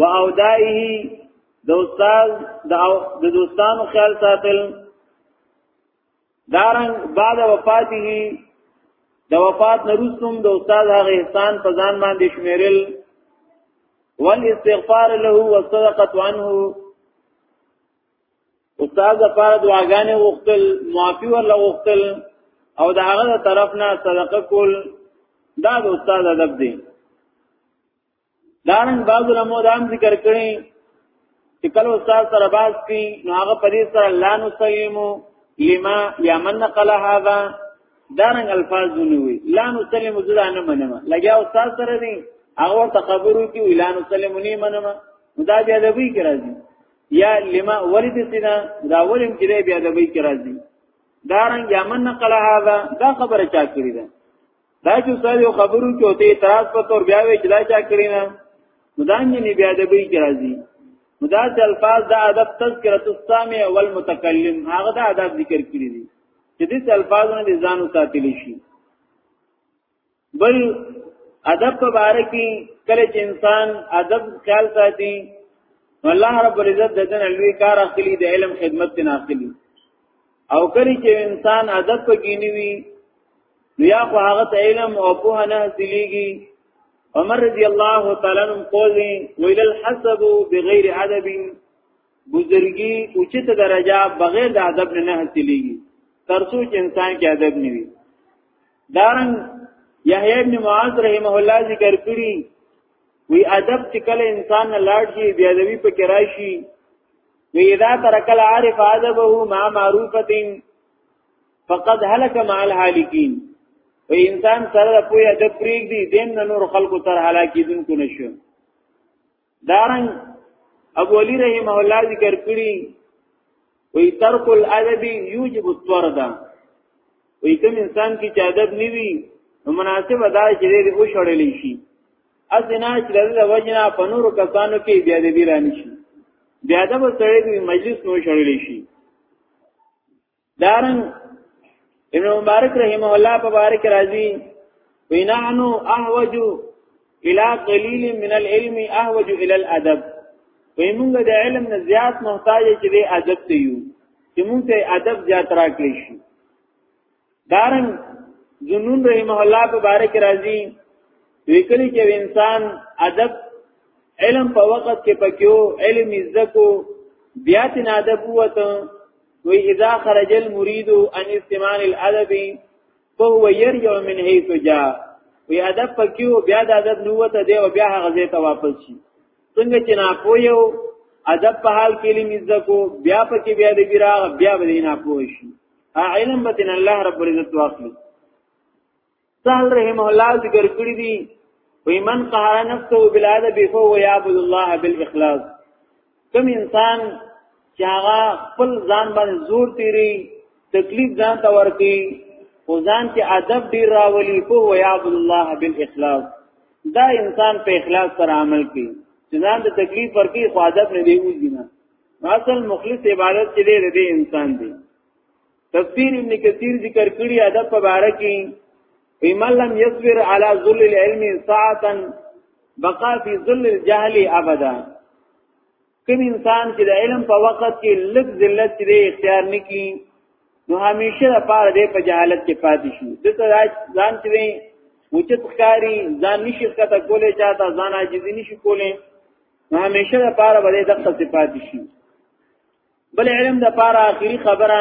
و اودایه د استاد د دوستانو خیال ساتل دارنګ بعد وفاته د وفات نرستم د استاد هغه احسان په ځان باندې شمیرل والاستغفار له والصدقه عنه استاد لپاره دعاګانې وغوښتل معافي ورله وغوښتل او د هغه طرف نه صدقه کول دا د استاد ادب دی دارن بعض علماء دا هم ذکر کړي چې کله استاد سره باز کی نو هغه په دې سره لا نو سلیمو لما یا من نقل هذا دارن الفاظ نووي لا نو سلیمو زړه نه منم لګیا استاد سره دی هغه ته خبرو کی لا نو سلیمو نه منم دا بیا د وی کرا دي یا لما ولید سینا دا ولیم چې بیا د وی کرا دي دارن یا من نقل هذا دا خبره چا کړی ده دا چې استاد یو خبرو کې وته اعتراض په تور بیا وی چې دا چا کړی نه مدان یې بیا د بی کې راځي مدا چې الفاظ دا ادب تذکرۃ السامع والمتکلم هغه دا ادب ذکر کړی دي چې دې الفاظونه د ځان ساتل شي بل ادب په باره کې کله چې انسان ادب خیال ساتي الله رب العزت ددن الوی کار اخلي د علم خدمت نه اخلي او کلی چې انسان ادب پکینی وي یا خو هغه ته علم او په نه حاصلېږي عمر رضی الله تعالی عنہ قولی ویل الحسب بغیر ادب بزرگی اوچت درجه بغیر د ادب نه حاصلېږي ترڅو چې انسان کې ادب نه وي دارنګ یحیی ابن معاذ رحمه الله ذکر کړی وی ادب چې کله انسان نه لاړ شي بیا دوی په کرای شي وی اذا ترک العارف عذبه مع معروفه فقد هلك مع الهالكين وی انسان سره د پوی ادب پریګ دی دین نور خلقو تر هلاکی دن کو نشو دارن ابو علی رحمه الله ذکر کړی وی ترک الادب یوجب الطردا وی کوم انسان کی چې ادب نیوی مناسب ادا چې دې او شړلې شي اسنا چې د وجنا په نور کسانو کې بیا دې بیرانی شي بیا د سړی په مجلس نو شړل شي دارن ابن مبارک رحمه الله په بارک راضي بنانو احوج الى قليل من العلم احوج الى الادب ومنګ د علم نه زیات محتاج چې د ادب ته یو چې موږ ته ادب زیات راکړي شي دارن جنون رحمه الله په باره کې راځي وکړي چې انسان ادب علم په وخت کې پکيو علم زکو بیا تن ادب وته وی اذا خرج المريد ان استعمال الادب فهو يرجع من حيث جاء وی ادب پکيو بیا د ادب نوته دی او بیا هغه ځای ته واپس شي څنګه چې نه پويو ادب په حال کې لمزه کو بیا پکې بیا د بیراغ بیا به نه پوه شي علم بدن الله رب العزت واخلي سهل رحم الله ذکر کړی دی وی من قهر نفسه بالادب فهو يعبد الله بالاخلاص کوم انسان چې هغه خپل ځان باندې زور تیری تکلیف ځان ته ورکی او ځان کې ادب ډیر راولي فهو يعبد الله بالاخلاص دا انسان په اخلاص سره عمل کوي چې ځان ته تکلیف ورکی خو ادب نه دی وځي نه اصل مخلص عبادت چې دی د انسان دی تفسیر ابن کثیر ذکر کړی ادب په باره کې ایمن لم یصبر علی ذل العلم ساعتا بقا فی ذل الجهل ابدا کوم انسان چې د علم په وخت کې لږ ذلت لري اختیار نکړي نو همیشه د پاره دی په جهالت کې پاتې شي د ته ځان چې وچت ښکاری ځان نشي کته کولې چاته ځان عاجزي نشي کولې نو همیشه د پاره به دغه صفات شي بل علم د پاره اخیری خبره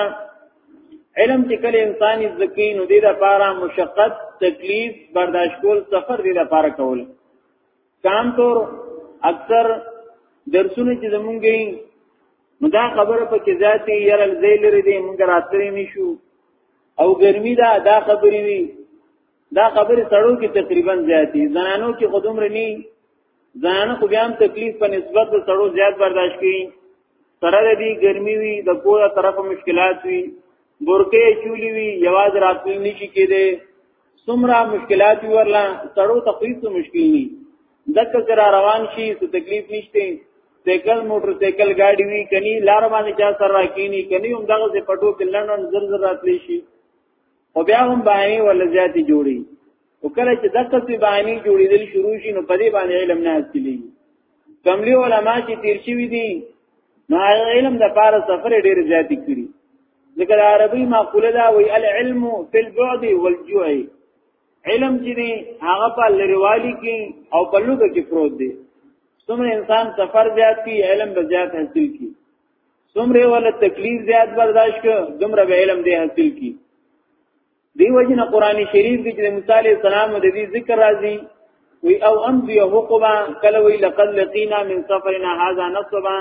علم چې کله انسان زکی نو دې د پاره مشقت تکلیف برداشت کول سفر دې د پاره کول کام طور اکثر درسونه چې زمونږه نو دا خبره په کې ذاتي یره زیل لري دې مونږ راتري نشو او ګرمي دا دا خبرې وي دا خبرې سړو کې تقریبا زیاتي زنانو کې خودم رني زنانه خو بیا هم تکلیف په نسبت د سړو زیات برداشت کوي سره د دې ګرمي وي د کوه طرف مشکلات وي برکه چولی وي یواز راتل نشي کېده سمرا مشکلات وي ورلا سړو تخفیف ته مشکل ني دک کرا روان شي څه تکلیف نشته سیکل موټر سیکل گاډي وي کني لار باندې چا سره راکینی کني هم دغه څه پټو کې لندن زر زر راتلی شي او بیا هم باندې ول زیاتې جوړي وکړه چې دغه څه باندې جوړېدل شروع شي نو په دې باندې علم نه حاصلې کملی علما چې تیر شوی دي نو علم د پاره سفر ډیر زیات کړي ذکر عربی معقوله دا وی العلم فی البعد والجوع علم چې دی هغه په لریوالي کې او په لوګه کې پروت دی څومره انسان سفر زیات کی علم به زیات حاصل کی څومره ولا تکلیف زیات برداشت ک دومره به علم دی حاصل کی دی وجه نه قران شریف کې چې موسی عليه السلام د دې ذکر راځي وی او ام دی حقبا کله وی لقد لقینا من سفرنا هذا نصبا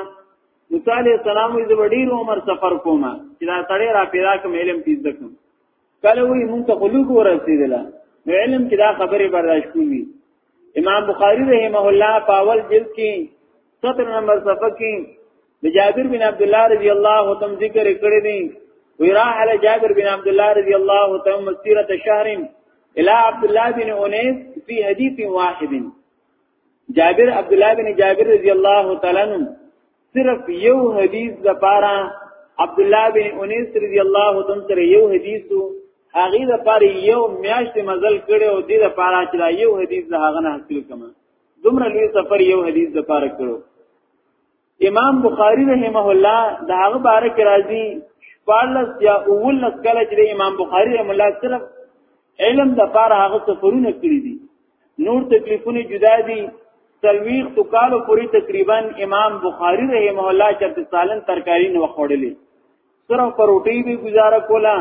موسی عليه السلام یې د وړي عمر سفر کومه چې دا تړي را پیدا کوم علم پیز دکم کله وی مونږ ته خلوق ورسېدله نو علم کې دا خبره برداشت کوي امام بخاری رحمه الله په اول جلد کې سطر نمبر صفحه کې د جابر بن عبد الله رضی الله تعالی ذکر کړی دی ویرا علی جابر بن عبد الله رضی الله تعالی مسیره شهر الى عبد الله بن انیس فی حدیث واحد جابر عبد الله بن جابر رضی الله تعالی عنہ صرف یو حدیث د پاره عبد الله بن انیس رضی الله تعالی سره یو حدیث هغه د پاره یو میاشت مزل کړي او د پاره چې یو حدیث د هغه نه حاصل کما دومره لوی سفر یو حدیث د پاره کړو امام بخاری رحمه الله دا هغه باره کې راځي شپارلس یا اولس کله چې امام بخاری رحمه الله صرف علم د پاره هغه سفرونه کړی دي نور تکلیفونه جدا دي تلویخ تو کالو پوری تقریبا امام بخاری رحمه الله چې سالن ترکاری نه وخوړلې صرف پروټی به گزاره کولا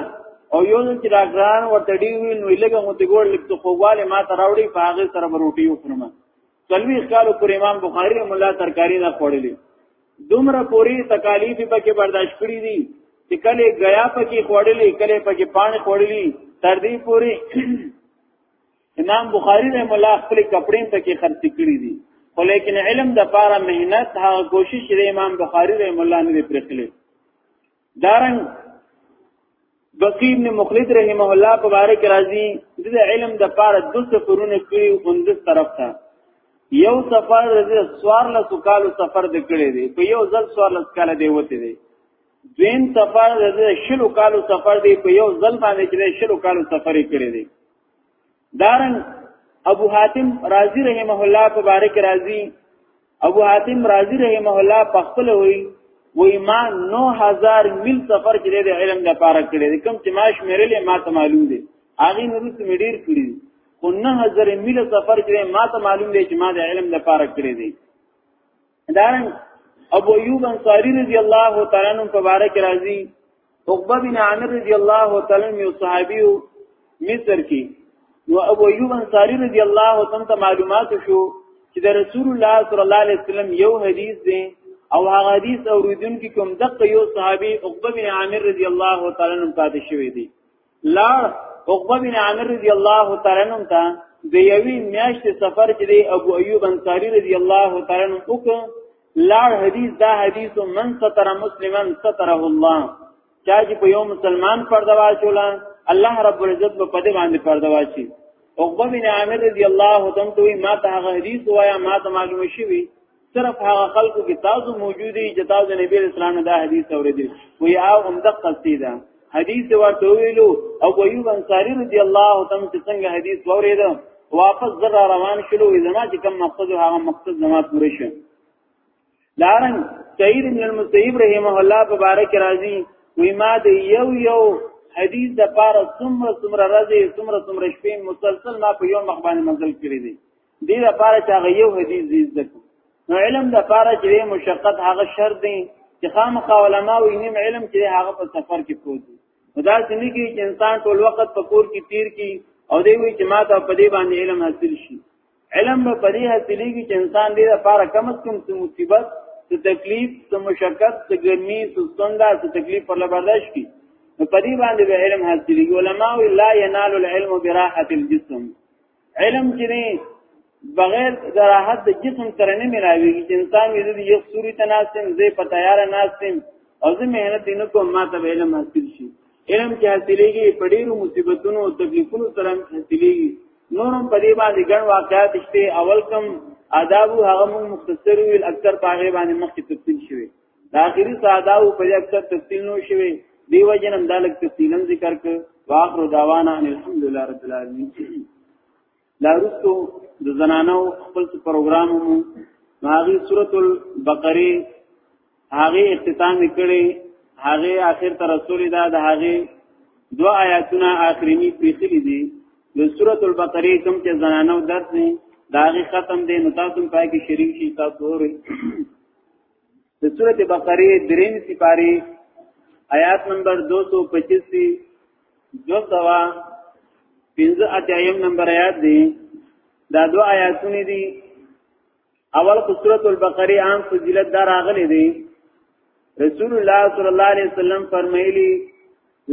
او یو چې ډاکټران ورته دی وی نو لګه مو ته ګور لکه خوواله ما تراوړي په هغه سره پروټی وخورم کلوی کالو پر امام بخاری رحم الله ترکاری نه خوړلې دومره پوری تکالیف پکې برداشت کړې دي چې کله غیا پکې خوړلې کله پکې پان خوړلې تر دې پوری امام بخاری رحم الله خپل کپڑے پکې خرڅ کړې دي خو لیکن علم د پاره مهنت هغه کوشش چې امام بخاری رحم الله نه پرخلې دارن بقی ابن مخلد رحمه الله په باره کې راځي د علم د پاره د سفرونه کړی اوندس طرف ته یو سفر د سوار له سکالو سفر د کړی دی په یو ځل سوار له سکاله دی وته دی دویم سفر د شلو کالو سفر دی په یو ځل باندې چې شلو کالو سفر کړی دی دارن ابو حاتم رازی رحمه الله په باره کې رازی ابو حاتم رازی رحمه الله په خپل وی وی ما 9000 میل سفر کړی د علم د پاره کړی د کم چې ما شمیرلې ما ته معلوم دی هغه نور څه مډیر کړی خو 9000 میل سفر کړی ما ته معلوم دی چې ما د علم د پاره کړی دی دارن ابو ایوب انصاری رضی الله تعالی عنہ مبارک راضی عقبہ بن عامر رضی الله تعالی عنہ یو صحابي مصر کې نو ابو ایوب انصاری رضی الله تعالی عنہ معلومات شو چې د رسول الله صلی الله علیه وسلم یو حدیث دی او هغه حدیث اوریدونکو کوم دغه یو صحابي عقبه بن عامر رضی الله تعالی عنہ پاتې شوی دی لاړ عقبه بن عامر رضی الله تعالی عنہ ته د یوی میاشت سفر چې دی ابو ایوب انصاری رضی الله تعالی عنہ وک لاړ حدیث دا حدیث من ستر مسلمن ستره الله چا چې په یو مسلمان پرده واچولا الله رب العزت په پدې باندې پرده واچي عقبه بن عامر رضی الله تعالی عنہ ما ته هغه حدیث وایا ما ته معلوم شوی صرف هغه خلکو کې تاسو موجودي چې تاسو نبی اسلام دا حدیث اوریدل وی او هم د قصیده حدیث ورته ویلو او ایوب انصاری رضی الله تعالی چې څنګه حدیث اورید واپس زرا روان شلو زما چې کوم مقصد هغه مقصد زما پوره شو لارن سعید بن المسیب رحمه الله مبارک راضی وی ما د یو یو حدیث د پاره څومره څومره راځي څومره څومره شپې مسلسل ما په یو مخ باندې منزل کړی دی دې لپاره چې هغه یو حدیث دې زده کړي نو علم د لپاره چې مشقت هغه شرط دی چې خامخا علما او نیم علم چې هغه په سفر کې پروت دي دا څنګه کې چې انسان ټول وخت په کور کې تیر کی او دی وی چې ما ته په دې باندې علم حاصل شي علم به په دې حاصلېږي چې انسان دې لپاره کم از کم څه مصیبت څه تکلیف څه مشقت څه ګرمي څه ستونزه څه تکلیف پر لبرداشت کی نو په دې باندې به علم حاصلېږي علما لا ينال العلم براحه الجسم علم چې نه بغیر د راحت د جسم سره نه ملاويږي چې انسان یې د یو سوري تناسم زې په تیار ناسم او زه مهنت نه کوم ما ته علم حاصل شي علم چې حاصلېږي په ډیرو مصیبتونو او تکلیفونو سره حاصلېږي نورم په دې باندې ګڼ واقعات شته اول کم آداب هغه مختصر ویل اکثر پاغه باندې مخکې تفصیل شوی د اخري ساده او په اکثر تفصیل نو شوی دی وجنم دالک تفصیلا ذکر ک واخر دعوانا ان الحمد لله رب العالمین لا رسو د زنانو خپل پروګرام مو ماغي سورۃ البقره هغه اختتام کړي هغه اخر تر رسول دا د هغه دو آیاتونه اخرینی پیخلی دي د سورۃ البقره کوم چې زنانو درس نه داغي ختم دي نو تاسو پای کې شریک شي تاسو وري د سورته بقره دریم سپاری آیات نمبر 225 دی دو سوا پنځه اتیایم نمبر آیات دی دا دو آیاتونه دي اول خو سورۃ البقره عام فضیلت دار اغلی دي رسول الله صلی الله علیه وسلم فرمایلی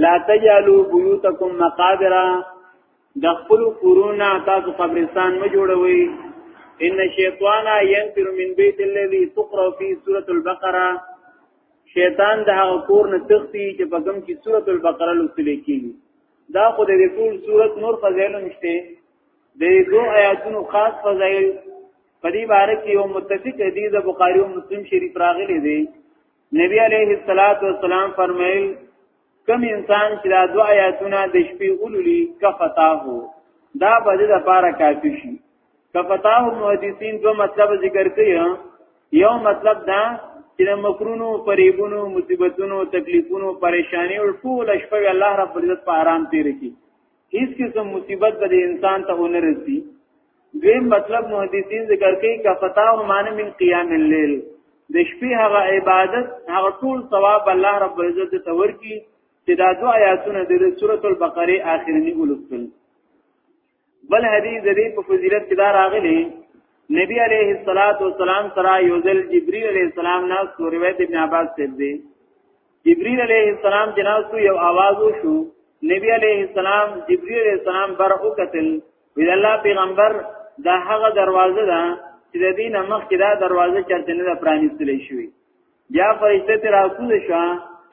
لا تجعلوا بيوتكم مقابر د خپل کورونا تاسو قبرستان ما جوړوي ان شیطان ينفر من بيت الذي تقرا فيه سوره البقره شیطان د هغه کور نه تختی چې په کوم کې سوره البقره لوستل کیږي دا خو د ټول سوره نور فضایل نشته د دو آیاتونو خاص فضایل په دې باره کې یو متفق حدیث بخاری او مسلم شریف راغلي دي نبی علیه الصلاۃ والسلام فرمایل کم انسان چې دا دو آیاتونه د شپې ولولي کفتاه دا به د لپاره کافی شي کفتاه محدثین دو مطلب ذکر کوي یو مطلب دا چې د مکرونو فریبونو مصیبتونو تکلیفونو پریشانیو ټول شپه الله رب العزت په آرام تیر کی هیڅ قسم مصیبت به انسان ته نه رسی دویم مطلب محدثین ذکر کوي کفتاه معنی من قیام الليل د شپې هغه عبادت هغه ټول ثواب الله رب العزت ته ورکی چې دا دوه آیاتونه د سوره البقره اخرنی ولوستل بل حدیث د دې په فضیلت کې دا راغلی نبی علیه الصلاۃ والسلام سره یوزل جبرئیل علیه السلام نه روایت ابن عباس ته دی جبريل عليه السلام جناستو یو आवाज وشو نبی عليه السلام جبريل عليه السلام بر او قتل وی الله پیغمبر دا هغه دروازه ده چې د دینه مخ کې دا دروازه چرته نه پرانیستل شوی بیا فرشته تر راکوز شو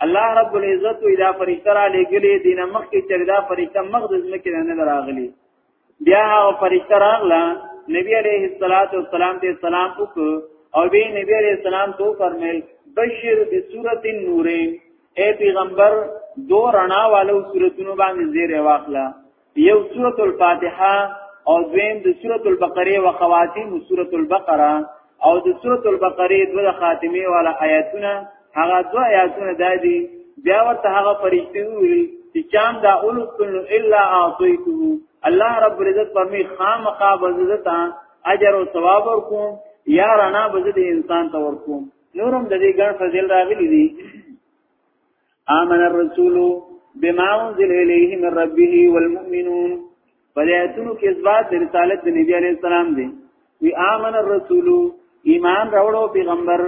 الله رب العزت وی دا فرشته را لګلې دینه مخ کې چې دا فرشته مقدس مکه نه راغلی بیا هغه فرشتہ راغله نبی علیه الصلاۃ والسلام ته سلام وکړ او به نبی علیه السلام ته فرمایل بشیر بسورۃ النورین اے پیغمبر دو رڼا والو سورتونو باندې زیر واخلا یو سورۃ الفاتحه او دویم د سورۃ البقره او خواتیم سورۃ البقره او د سورۃ البقره د خاتمه والا آیاتونه هغه دوه آیاتونه دادي بیا ورته هغه فرشتي وي چې چام دا اولکل الا اعطيته الله رب عزت په می خامخا بزدتا اجر او ثواب ورکوم یا رنا بزد انسان ته ورکوم نورم د دې ګڼ فضیل راغلي دي آمن الرسول بما انزل الیه من ربه والمؤمنون فلیاتونو کې اثبات د رسالت د نبی علی السلام دی وی آمن الرسول ایمان راوړو پیغمبر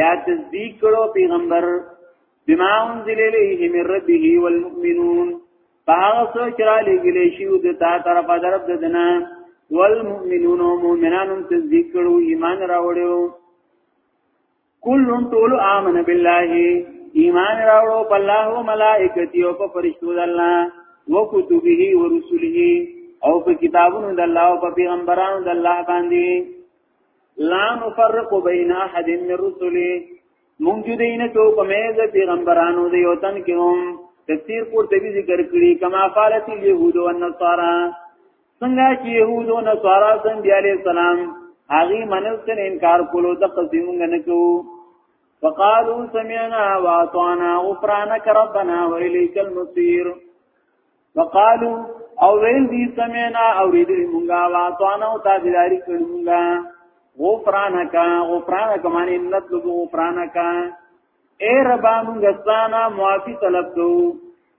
یا تصدیق کړو پیغمبر بما انزل الیه من ربه والمؤمنون هغه څه چې را لګلې شي د تا طرفه درب د دنا والمؤمنون مؤمنان تصدیق کړو ایمان راوړو کل طول آمن بالله ایمان راوړو په الله او ملائکتی او په فرشتو د الله او کتبه او رسله او په کتابونو د الله او په پیغمبرانو د الله باندې لا نفرق بین احد من رسله مونږ دې نه کو په مېز پیغمبرانو دې او تن کې هم تفسیر پورته ذکر کړی کما قالت اليهود والنصارى څنګه چې يهود او نصارا سم بیا عليه السلام هغه منل څنګه انکار کولو د قصیمونګ نه کوو فقالو سمعنا واطعنا غفرانك ربنا واليك المصير وقالو او ویل دي سمعنا او ریدل مونږه واطعنا او تابعداري کړو مونږه غفرانك غفرانك معنی نطلب غفرانك اے ربا مونږه ستانه معافي طلب کوو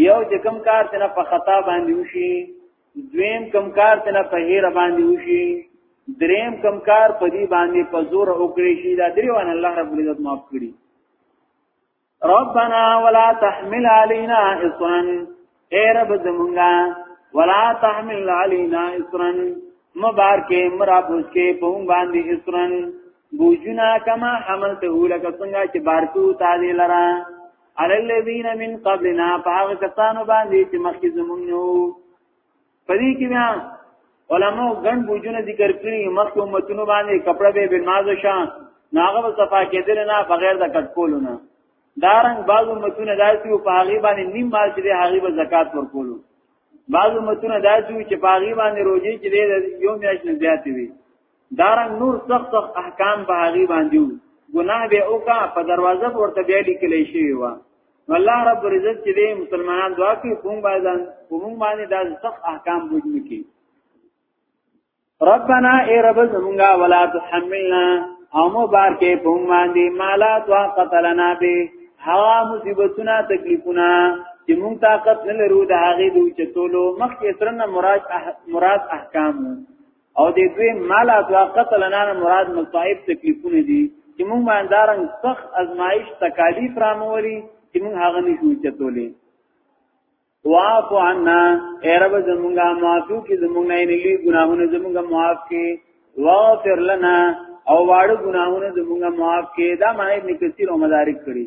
یو چې کم کار تنه په خطا باندې وشي دویم کم کار تنه په هیر باندې وشي دریم کم کار په دې باندې په زور او کړی شي دا دریوان الله رب العزت معاف کړي ربنا ولا تحمل علينا اصرا اے رب زمونږه ولا تحمل علينا اصرا مبارکه مرا بوج کې په باندې اصرا بوجنا کما حملته لك څنګه چې بارکو تعالی لرا علی الذین من قبلنا فاغ کسانو باندې چې مخکې زمونږ نو پدې کې بیا علماء ګڼ بوجونه ذکر کړی مخکې امتونو باندې کپڑا به بنماز شان ناغه صفا کېدل نه بغیر د کټکولو نه دارنګ بعض امتونه داسې او پاغي باندې نیم مال چې هغه به زکات ورکولو بعض امتونه داسې چې پاغي باندې روزي چې یو میاشت نه زیاتې وي دارنګ نور سخت سخت احکام په هغه باندې وو ګناه به اوکا په دروازه ورته بیا لیکل شي و الله رب عزت چې دې مسلمانان دعا کوي کوم باندې کوم باندې دا سخت احکام بوجم کی ربنا ای رب زمونږه ولا تحملنا او مو بار کې کوم باندې مالا دعا قتلنا به هوا مصیبتونه تکلیفونه چې مونږ طاقت نه لرو د هغه دوی چې تولو مخکې ترنه مراد مراد احکام او د دوی مال او قتل نه مراد مصائب تکلیفونه دي چې موږ باندې دارن سخت ازمایش تکالیف راموري چې موږ هغه نشو چتولې واعف عنا اے رب زمونږه معافو کې زمونږه نه لوی ګناهونه زمونږه معاف کې واغفر لنا او واړو ګناهونه زمونږه معاف کې دا معنی ابن کثیر او مدارک کړی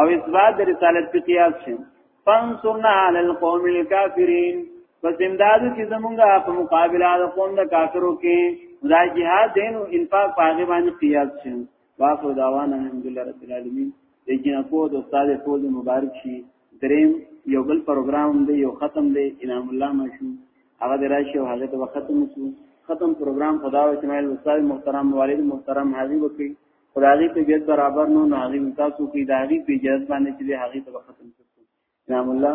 او اثبات د رسالت په قیاس شي فانصرنا علی القوم الكافرین پس امدادو کی زمونږه په مقابله د قوم د کافرو کې دا جهاد دین او انفاق په هغه باندې قیاس شي واخو داوان الحمدلله رب العالمین د جنکو د استاد ټول مبارک شي دریم یو بل پروګرام دی یو ختم دی انعام الله ماشو هغه دراشي او هغه ته ختم شو ختم پروګرام خدای چې مال استاد محترم والد محترم حاضر وکړي خدای په بیت برابر نو ناغي تاسو کې داغي په جهاز باندې چې هغه ته ختم کړو نام الله